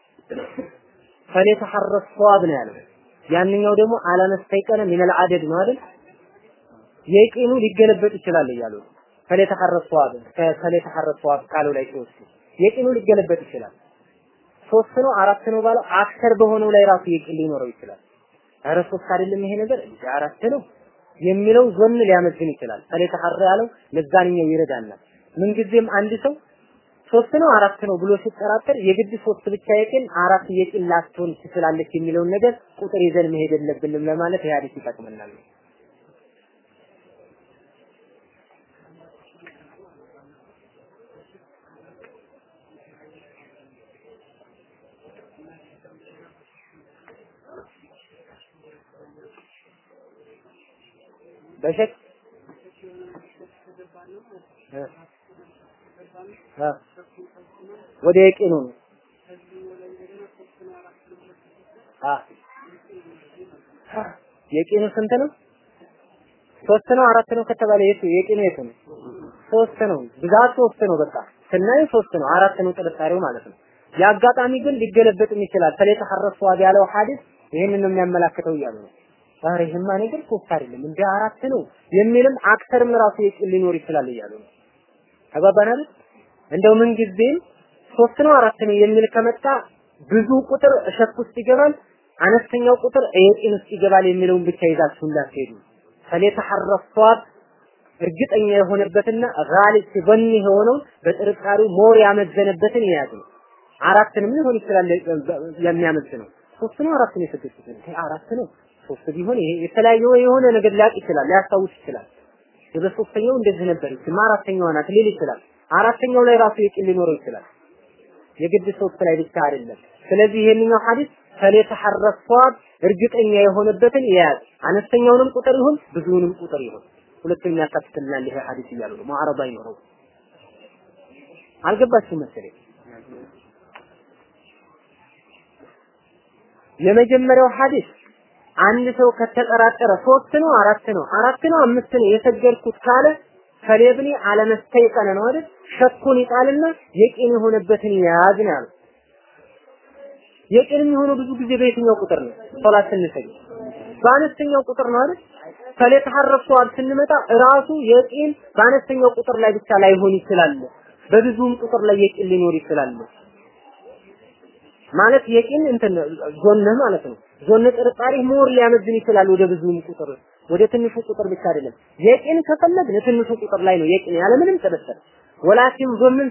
ፈለተሐረስ ሷብ ነው ያለው። ያንኛው ደግሞ አለመስተይቀነ ሚነል አደድ ነው አይደል? የቂኑ ሊገለበጥ ይችላል እያሉ ነው። ፈለተሐረስ ሷብ ፈለተሐረስ ሷብ ካለው ላይ ሲወስዱ የቂኑ ሊገለበጥ ይችላል። ሶስት ነው አራት ነው ባለው አክተር በሆነው ላይ ራሱ የቂን ሊኖረው ይችላል። ኧረ ሶስት አይደለም ይሄ ነገር እንደ አራት ነው የሚለው ዞን ሊያመዝን ይችላል። ፈለተሐረ ያለው ለዛንኛው ይረዳናል። ምንጊዜም አንድ ሰው ሶስት ነው አራት ነው ብሎ ሲጠራጠር የግድ ሶስት ብቻ የቂን አራት የቂን ላትሆን ትችላለች የሚለውን ነገር ቁጥር ይዘን መሄድ የለብንም ለማለት ይህ ይጠቅመናል። በሸክ ወደ የቂኑ ነው። የቂኑ ስንት ነው? ሶስት ነው አራት ነው ከተባለ የቱ የቂኑ የቱ ነው? ሶስት ነው። ብዛት ሶስት ነው። በቃ ስናይ ሶስት ነው። አራት ነው ጥርጣሬው ማለት ነው። የአጋጣሚ ግን ሊገለበጥም ይችላል። ስለተሐረሱ ዋብ ያለው ሐዲስ ይህንን ነው የሚያመላክተው እያሉ ነው። ዛሬ ይህማ ነገር ሶስት አይደለም እንደ አራት ነው የሚልም አክተርም ራሱ የቂን ሊኖር ይችላል እያሉ ነው። ተግባባን አይደል? እንደው ምን ጊዜም ሶስት ነው አራት ነው የሚል ከመጣ ብዙ ቁጥር እሸክ ውስጥ ይገባል፣ አነስተኛው ቁጥር የቂን ውስጥ ይገባል የሚለውን ብቻ ይዛችሁ እንዳትሄዱ። فليتحر الصواب እርግጠኛ የሆነበትና غالب الظن የሆነው በጥርጣሬው more ያመዘነበትን የያዝ ነው። አራትንም ሊሆን ይችላል የሚያመዝነው ሶስት ነው አራት ነው የሰገድኩት ይሄ አራት ነው። ሶስት ቢሆን ይሄ የተለያየ የሆነ ነገር ሊያውቅ ይችላል ሊያስታውስ ይችላል። በሶስተኛው እንደዚህ ነበር። አራተኛዋ ናት ሊል ይችላል። አራተኛው ላይ ራሱ የቂን ሊኖረው ይችላል የግድ ሶስት ላይ ብቻ አይደለም። ስለዚህ ይሄንኛው ሐዲስ ፈለተሐረስ እርግጠኛ የሆነበትን የያዝ አነስተኛውንም ቁጥር ይሁን ብዙውንም ቁጥር ይሁን። ሁለቱም ያካትትልናል ይሄ ሐዲስ እያሉ ነው። ሙዓረባ አይኖረው አልገባችሁ መሰለኝ? የመጀመሪያው ሐዲስ አንድ ሰው ከተጠራጠረ ሶስት ነው አራት ነው አራት ነው አምስት ነው የሰገድኩት ካለ ፈሌብኒ አለመስተይቀነ ነው አይደል? ሸኩን ይጣልና የቂን የሆነበትን ያዝ ነው ያሉት። የቂን የሚሆነው ብዙ ጊዜ በየትኛው ቁጥር ነው? ሶላት ስንሰግድ። በአነስተኛው ቁጥር ነው አይደል? ፈለተሐረፍ ሰዋብ ስንመጣ ራሱ የቂን በአነስተኛው ቁጥር ላይ ብቻ ላይሆን ይችላል። በብዙም ቁጥር ላይ የቂን ሊኖር ይችላል። ማለት የቂን እንትን ዞንህ ማለት ነው። ዞን ጥርጣሬ more ሊያመዝን ይችላል ወደ ብዙም ቁጥር ወደ ትንሹ ቁጥር ብቻ አይደለም። የቂን ከፈለግን ትንሹ ቁጥር ላይ ነው የቂን ያለምንም ጥርጥር። ولكن ዞንን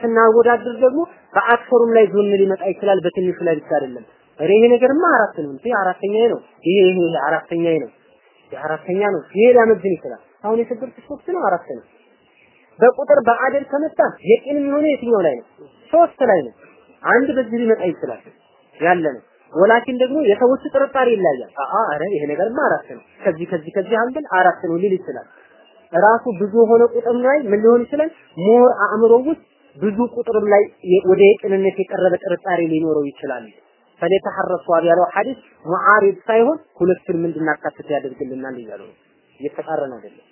ስናወዳድር ደግሞ በአክሰሩም ላይ ዞን ሊመጣ ይችላል፣ በትንሹ ላይ ብቻ አይደለም። ኧረ ይሄ ነገርማ አራት ነው እንዴ አራተኛ ነው ይሄ ይሄ አራተኛ ነው አራተኛ ነው ይሄ ሊያመዝን ይችላል። አሁን የሰገድኩት ሶስት ነው አራት ነው። በቁጥር በአደል ከመጣ يقين የሚሆነው የትኛው ላይ ነው? ሶስት ላይ ነው። አንድ በዚህ ሊመጣ ይችላል ያለ ነው። ولكن ደግሞ የሰዎች ጥርጣሬ ይለያያል። አአ አረ ይሄ ነገርማ አራት ነው፣ ከዚህ ከዚህ ከዚህ angle አራት ነው ሊል ይችላል። ራሱ ብዙ ሆነ ቁጥር ላይ ምን ሊሆን ይችላል? more አእምሮ ውስጥ ብዙ ቁጥርም ላይ ወደ የቅንነት የቀረበ ጥርጣሬ ሊኖረው ይችላል። فليتحر الصواب ያለው ሐዲስ معارض ሳይሆን ሁለቱንም እንድናካትት ያደርግልናል እያሉ ነው። እየተቃረነ አይደለም።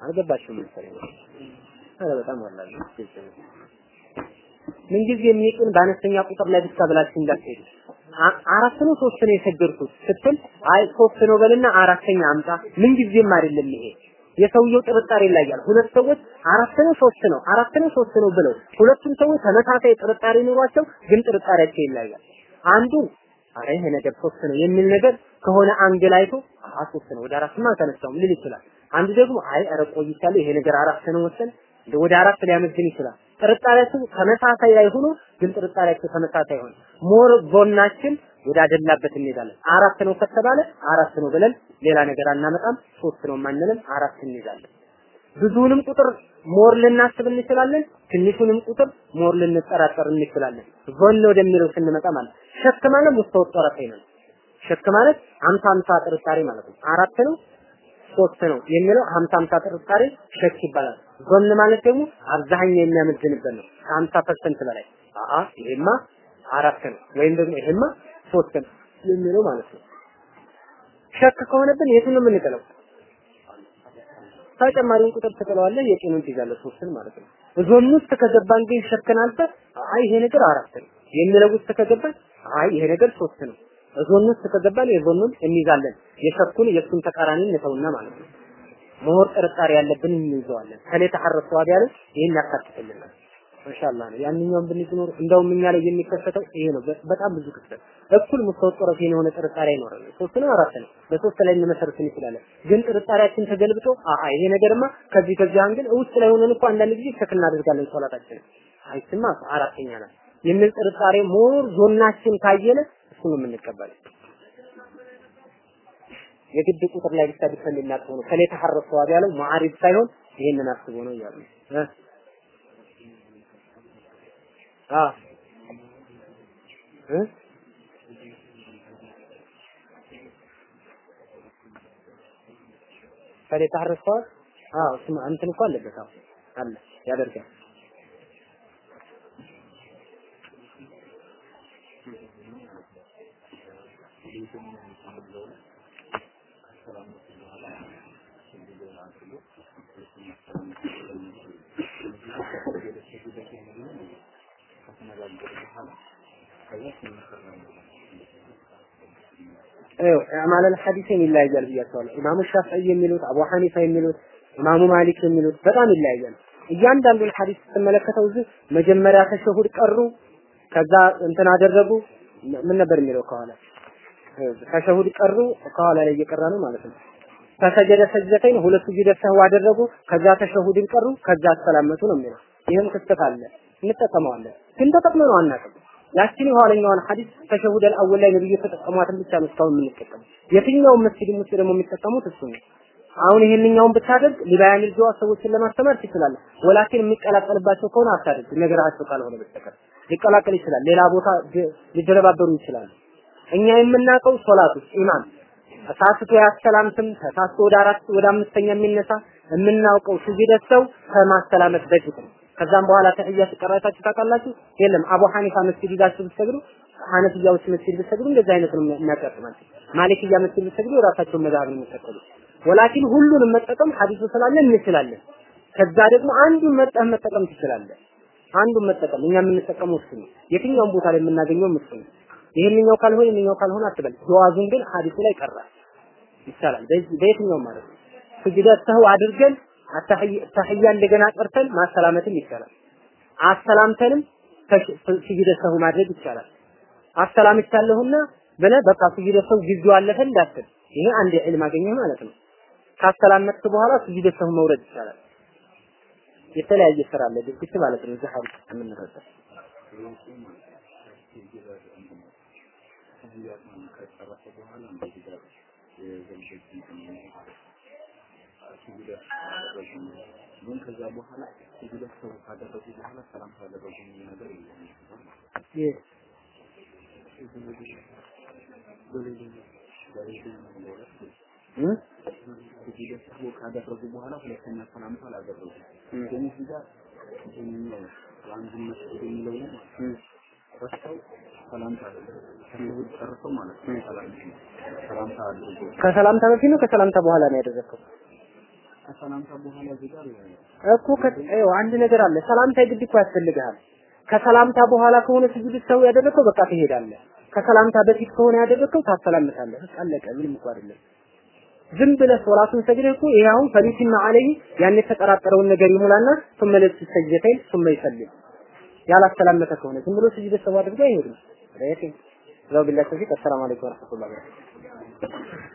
አልገባችሁም መሰለኝ። ኧረ በጣም ወላሂ ምንጊዜም ይቅን በአነስተኛ ቁጥር ላይ ብቻ ብላችሁ እንዳትሄዱ። አራት ነው ሶስት ነው የሰገድኩት ስትል አይ ሶስት ነው በልና አራተኛ አምጣ። ምንጊዜም አይደለም ይሄ የሰውየው ጥርጣሬ ይለያል። ሁለት ሰዎች አራት ነው ሶስት ነው አራት ነው ሶስት ነው ብለው ሁለቱም ሰዎች ተመሳሳይ ጥርጣሬ ኑሯቸው ግን ጥርጣሬያቸው ይለያል። አንዱ አረ ይሄ ነገር ሶስት ነው የሚል ነገር ከሆነ angle አይቶ አአ ሶስት ነው ወደ አራትማ አልተነሳውም ሊል ይችላል። አንዱ ደግሞ አይ ኧረ ቆይቻለሁ ይሄ ነገር አራት ነው ወሰን ወደ አራት ሊያመዝን ይችላል። ጥርጣሬያቸው ተመሳሳይ ላይ ሆኖ ግን ጥርጣሬያቸው ተመሳሳይ ሆነ more ዞናችን ወደ አደላበት እንሄዳለን። አራት ነው ከተባለ አራት ነው ብለን ሌላ ነገር አናመጣም። ሶስት ነው ማንንም አራት እንይዛለን። ብዙውንም ቁጥር more ልናስብ እንችላለን። ትንሹንም ቁጥር more ልንጠራጠር እንችላለን። ظن ወደሚለው ስንመጣ ማለት شك ማለት مستوى الطرفين ነው። شك ማለት አምሳ አምሳ ጥርጣሬ ማለት ነው። አራት ነው ሶስት ነው የሚለው ሀምሳ ሀምሳ ጥርጣሬ شك ይባላል። ظن ማለት ደግሞ አብዛኛው የሚያመዝንበት ነው። ከሀምሳ percent በላይ አአ ይሄማ አራት ነው ወይም ደግሞ ይሄማ ሶስት ነው የሚለው ማለት ነው። شك ከሆነብን የቱን ነው የምንጥለው? ተጨማሪውን ቁጥር ትጥለዋለህ፣ የቂኑን ትይዛለህ፣ ሶስትን ማለት ነው። ዞን ውስጥ ከገባን ግን ሸክን አልፈህ አይ ይሄ ነገር አራት ነው የሚለው ውስጥ ከገባን አይ ይሄ ነገር ሶስት ነው ዞን ውስጥ ከገባን የዞኑን እንይዛለን፣ የሸኩን የእሱን ተቃራኒ እንተውና ማለት ነው። መሆር ጥርጣሬ ያለብን እንይዘዋለን። ከሌ ተሐረሰዋል ያለ ይሄን ያካትትልናል። ማሻአላህ ነው። ያንኛውን ብንይዝ ኖሮ እንደውም እኛ ላይ የሚከሰተው ይሄ ነው። በጣም ብዙ ክስተት እኩል ሙስተወጠረፍ የሆነ ጥርጣሬ አይኖርም። ሶስት ነው አራት ነው። በሶስት ላይ እንመሰርት እንችላለን። ግን ጥርጣሬያችን ተገልብጦ አአ ይሄ ነገርማ ከዚህ ከዚህ አንግል ውስጥ ላይ ሆነን እኮ አንዳንድ ጊዜ ሸክ እናደርጋለን ሶላታችን አይስማ አራተኛ ናት የሚል ጥርጣሬ ሞር ዞናችን ካየለ እሱ ነው የምንቀበለው። የግድ ቁጥር ላይ ብቻ ብቻ እንድናቅፈው ነው። ከሌ ተሐረሰዋል ያለው ሙዓሪድ ሳይሆን ይሄንን አስቦ ነው እያሉ እ? አ? እ? ከሌ ተሐረሰዋል አዎ እሱማ እንትን እኮ አለበት። አዎ አለ ያደርጋል ይኸው አማለል ሐዲስን ይለያያል ብያቸዋለሁ። ኢማሙ ሻፊዒ የሚሉት አቡ ሐኒፋ የሚሉት ኢማሙ ማሊክ የሚሉት በጣም ይለያያል። እያንዳንዱን ሐዲስ ስትመለከተው እዚህ መጀመሪያ ተሸሁድ ቀሩ፣ ከዛ እንትን አደረጉ። ምን ነበር የሚለው ከኋላ ተሸሁድ ቀሩ፣ ከኋላ ላይ እየቀራ ነው ማለት ነው። ተሰጀደ ሰጅደተይን ሁለት ሰህው አደረጉ፣ ከዛ ተሸሁድን ቀሩ፣ ከዛ አሰላመቱ ነው የሚለው። ይህም ክስተት አለ፣ እንጠቀመዋለን፣ ግን ተጠቅመነው አናውቅም። ያችን የኋለኛዋን ሐዲስ ተሸሁድ አልአወል ላይ ነብዩ የተጠቀሟትን ብቻ ነው እስካሁን የምንጠቀመው። የትኛውም መስጊድም ውስጥ ደግሞ የሚጠቀሙት እሱ ነው። አሁን ይሄንኛውን ብታደርግ ሊባያን ልጅዋ ሰዎችን ለማስተማር ትችላለህ። ወላኪን የሚቀላቀልባቸው ከሆነ አታደርግ፣ ነገራቸው ካልሆነ በስተቀር ሊቀላቀል ይችላል። ሌላ ቦታ ሊደረባበሩ ይችላሉ። እኛ የምናውቀው ሶላት ውስጥ ኢማም ተሳስቶ ስም ተሳስቶ ወደ አራት ወደ አምስተኛ የሚነሳ የምናውቀው ስጁደ ሰው ከማሰላመት በፊት ነው። ከዛም በኋላ ተህያ ተቀራታችሁ ታውቃላችሁ? የለም አቡ ሐኒፋ መስጊድ ይዛችሁ ብትሰግዱ፣ ሐነፊያዎች መስጊድ ብትሰግዱ እንደዚህ አይነት ነው የሚያጋጥማቸው። ማሊክያ መስጊድ ብትሰግዱ የራሳቸውን መዛሀብ ነው የሚከተሉት። ወላኪን ሁሉንም መጠቀም ሐዲሱ ስላለ እንችላለን። ከዛ ደግሞ አንዱን መጠህ መጠቀም ትችላለህ። አንዱን መጠቀም እኛ የምንጠቀመው እሱ ነው። የትኛውም ቦታ ላይ የምናገኘው እሱ ነው። ይሄንኛው ካልሆነ ይሄንኛው ካልሆነ አትበል። ጀዋዙን ግን ሐዲሱ ላይ ቀረ ይቻላል። በየትኛውም ማለት ነው። ስጅደ ሰህው አድርገን ተህያ እንደገና ቀርተን ማሰላመትም ይቻላል። አሰላምተንም ስጅደ ማድረግ ይቻላል። አሰላምቻለሁና ብለህ በቃ ሰው ጊዜው አለፈ እንዳትል። ይሄ አንድ ዒልም አገኘህ ማለት ነው። ካስተላመጥክ በኋላ ሰው መውረድ ይቻላል። የተለያየ ስራ አለ ድርጊት ማለት ነው። እዚህ ሐዲስ የምንረዳው ግን ከዛ በኋላ ስግደት ሰው ካደረጉ በኋላ ሰላም ካደረጉ ነገር የለም። ሰው ካደረጉ በኋላ ሁለተኛ ሰላምታ አላደረጉም። ግን እዚህ ጋር የሚለው ነው ረስተው ሰላምታ ተሽሁድ ጨርሰው ማለት ነው። ሰላምታ ሰላምታ አድርጎ ከሰላምታ በፊት ነው ከሰላምታ በኋላ ነው ያደረግከው? ከሰላምታ በኋላ እዚህ ጋር እኮ ከ- ይኸው አንድ ነገር አለ። ሰላምታ የግድ እኮ ያስፈልግሃል። ከሰላምታ በኋላ ከሆነ ስጁድ ሰው ያደረገው በቃ ትሄዳለህ። ከሰላምታ በፊት ከሆነ ያደረገው ታሰላምታለህ። በቃ አለቀ። ምንም እኮ አይደለም። ዝም ብለህ ሶላቱን ሰግደህ እኮ ይሄ አሁን ፈሊትና አለይ ያን የተጠራጠረውን ነገር ይሙላና ثم ለብስ ሰጅደተይን ثم ይሰልም ያላሰላመተ ከሆነ ዝም ብሎ ስጁድ ሰው አድርጎ አይሄድም። ነው ቢላህ ተውፊቅ። አሰላሙ አለይኩም ወራህመቱላሂ ወበረካቱህ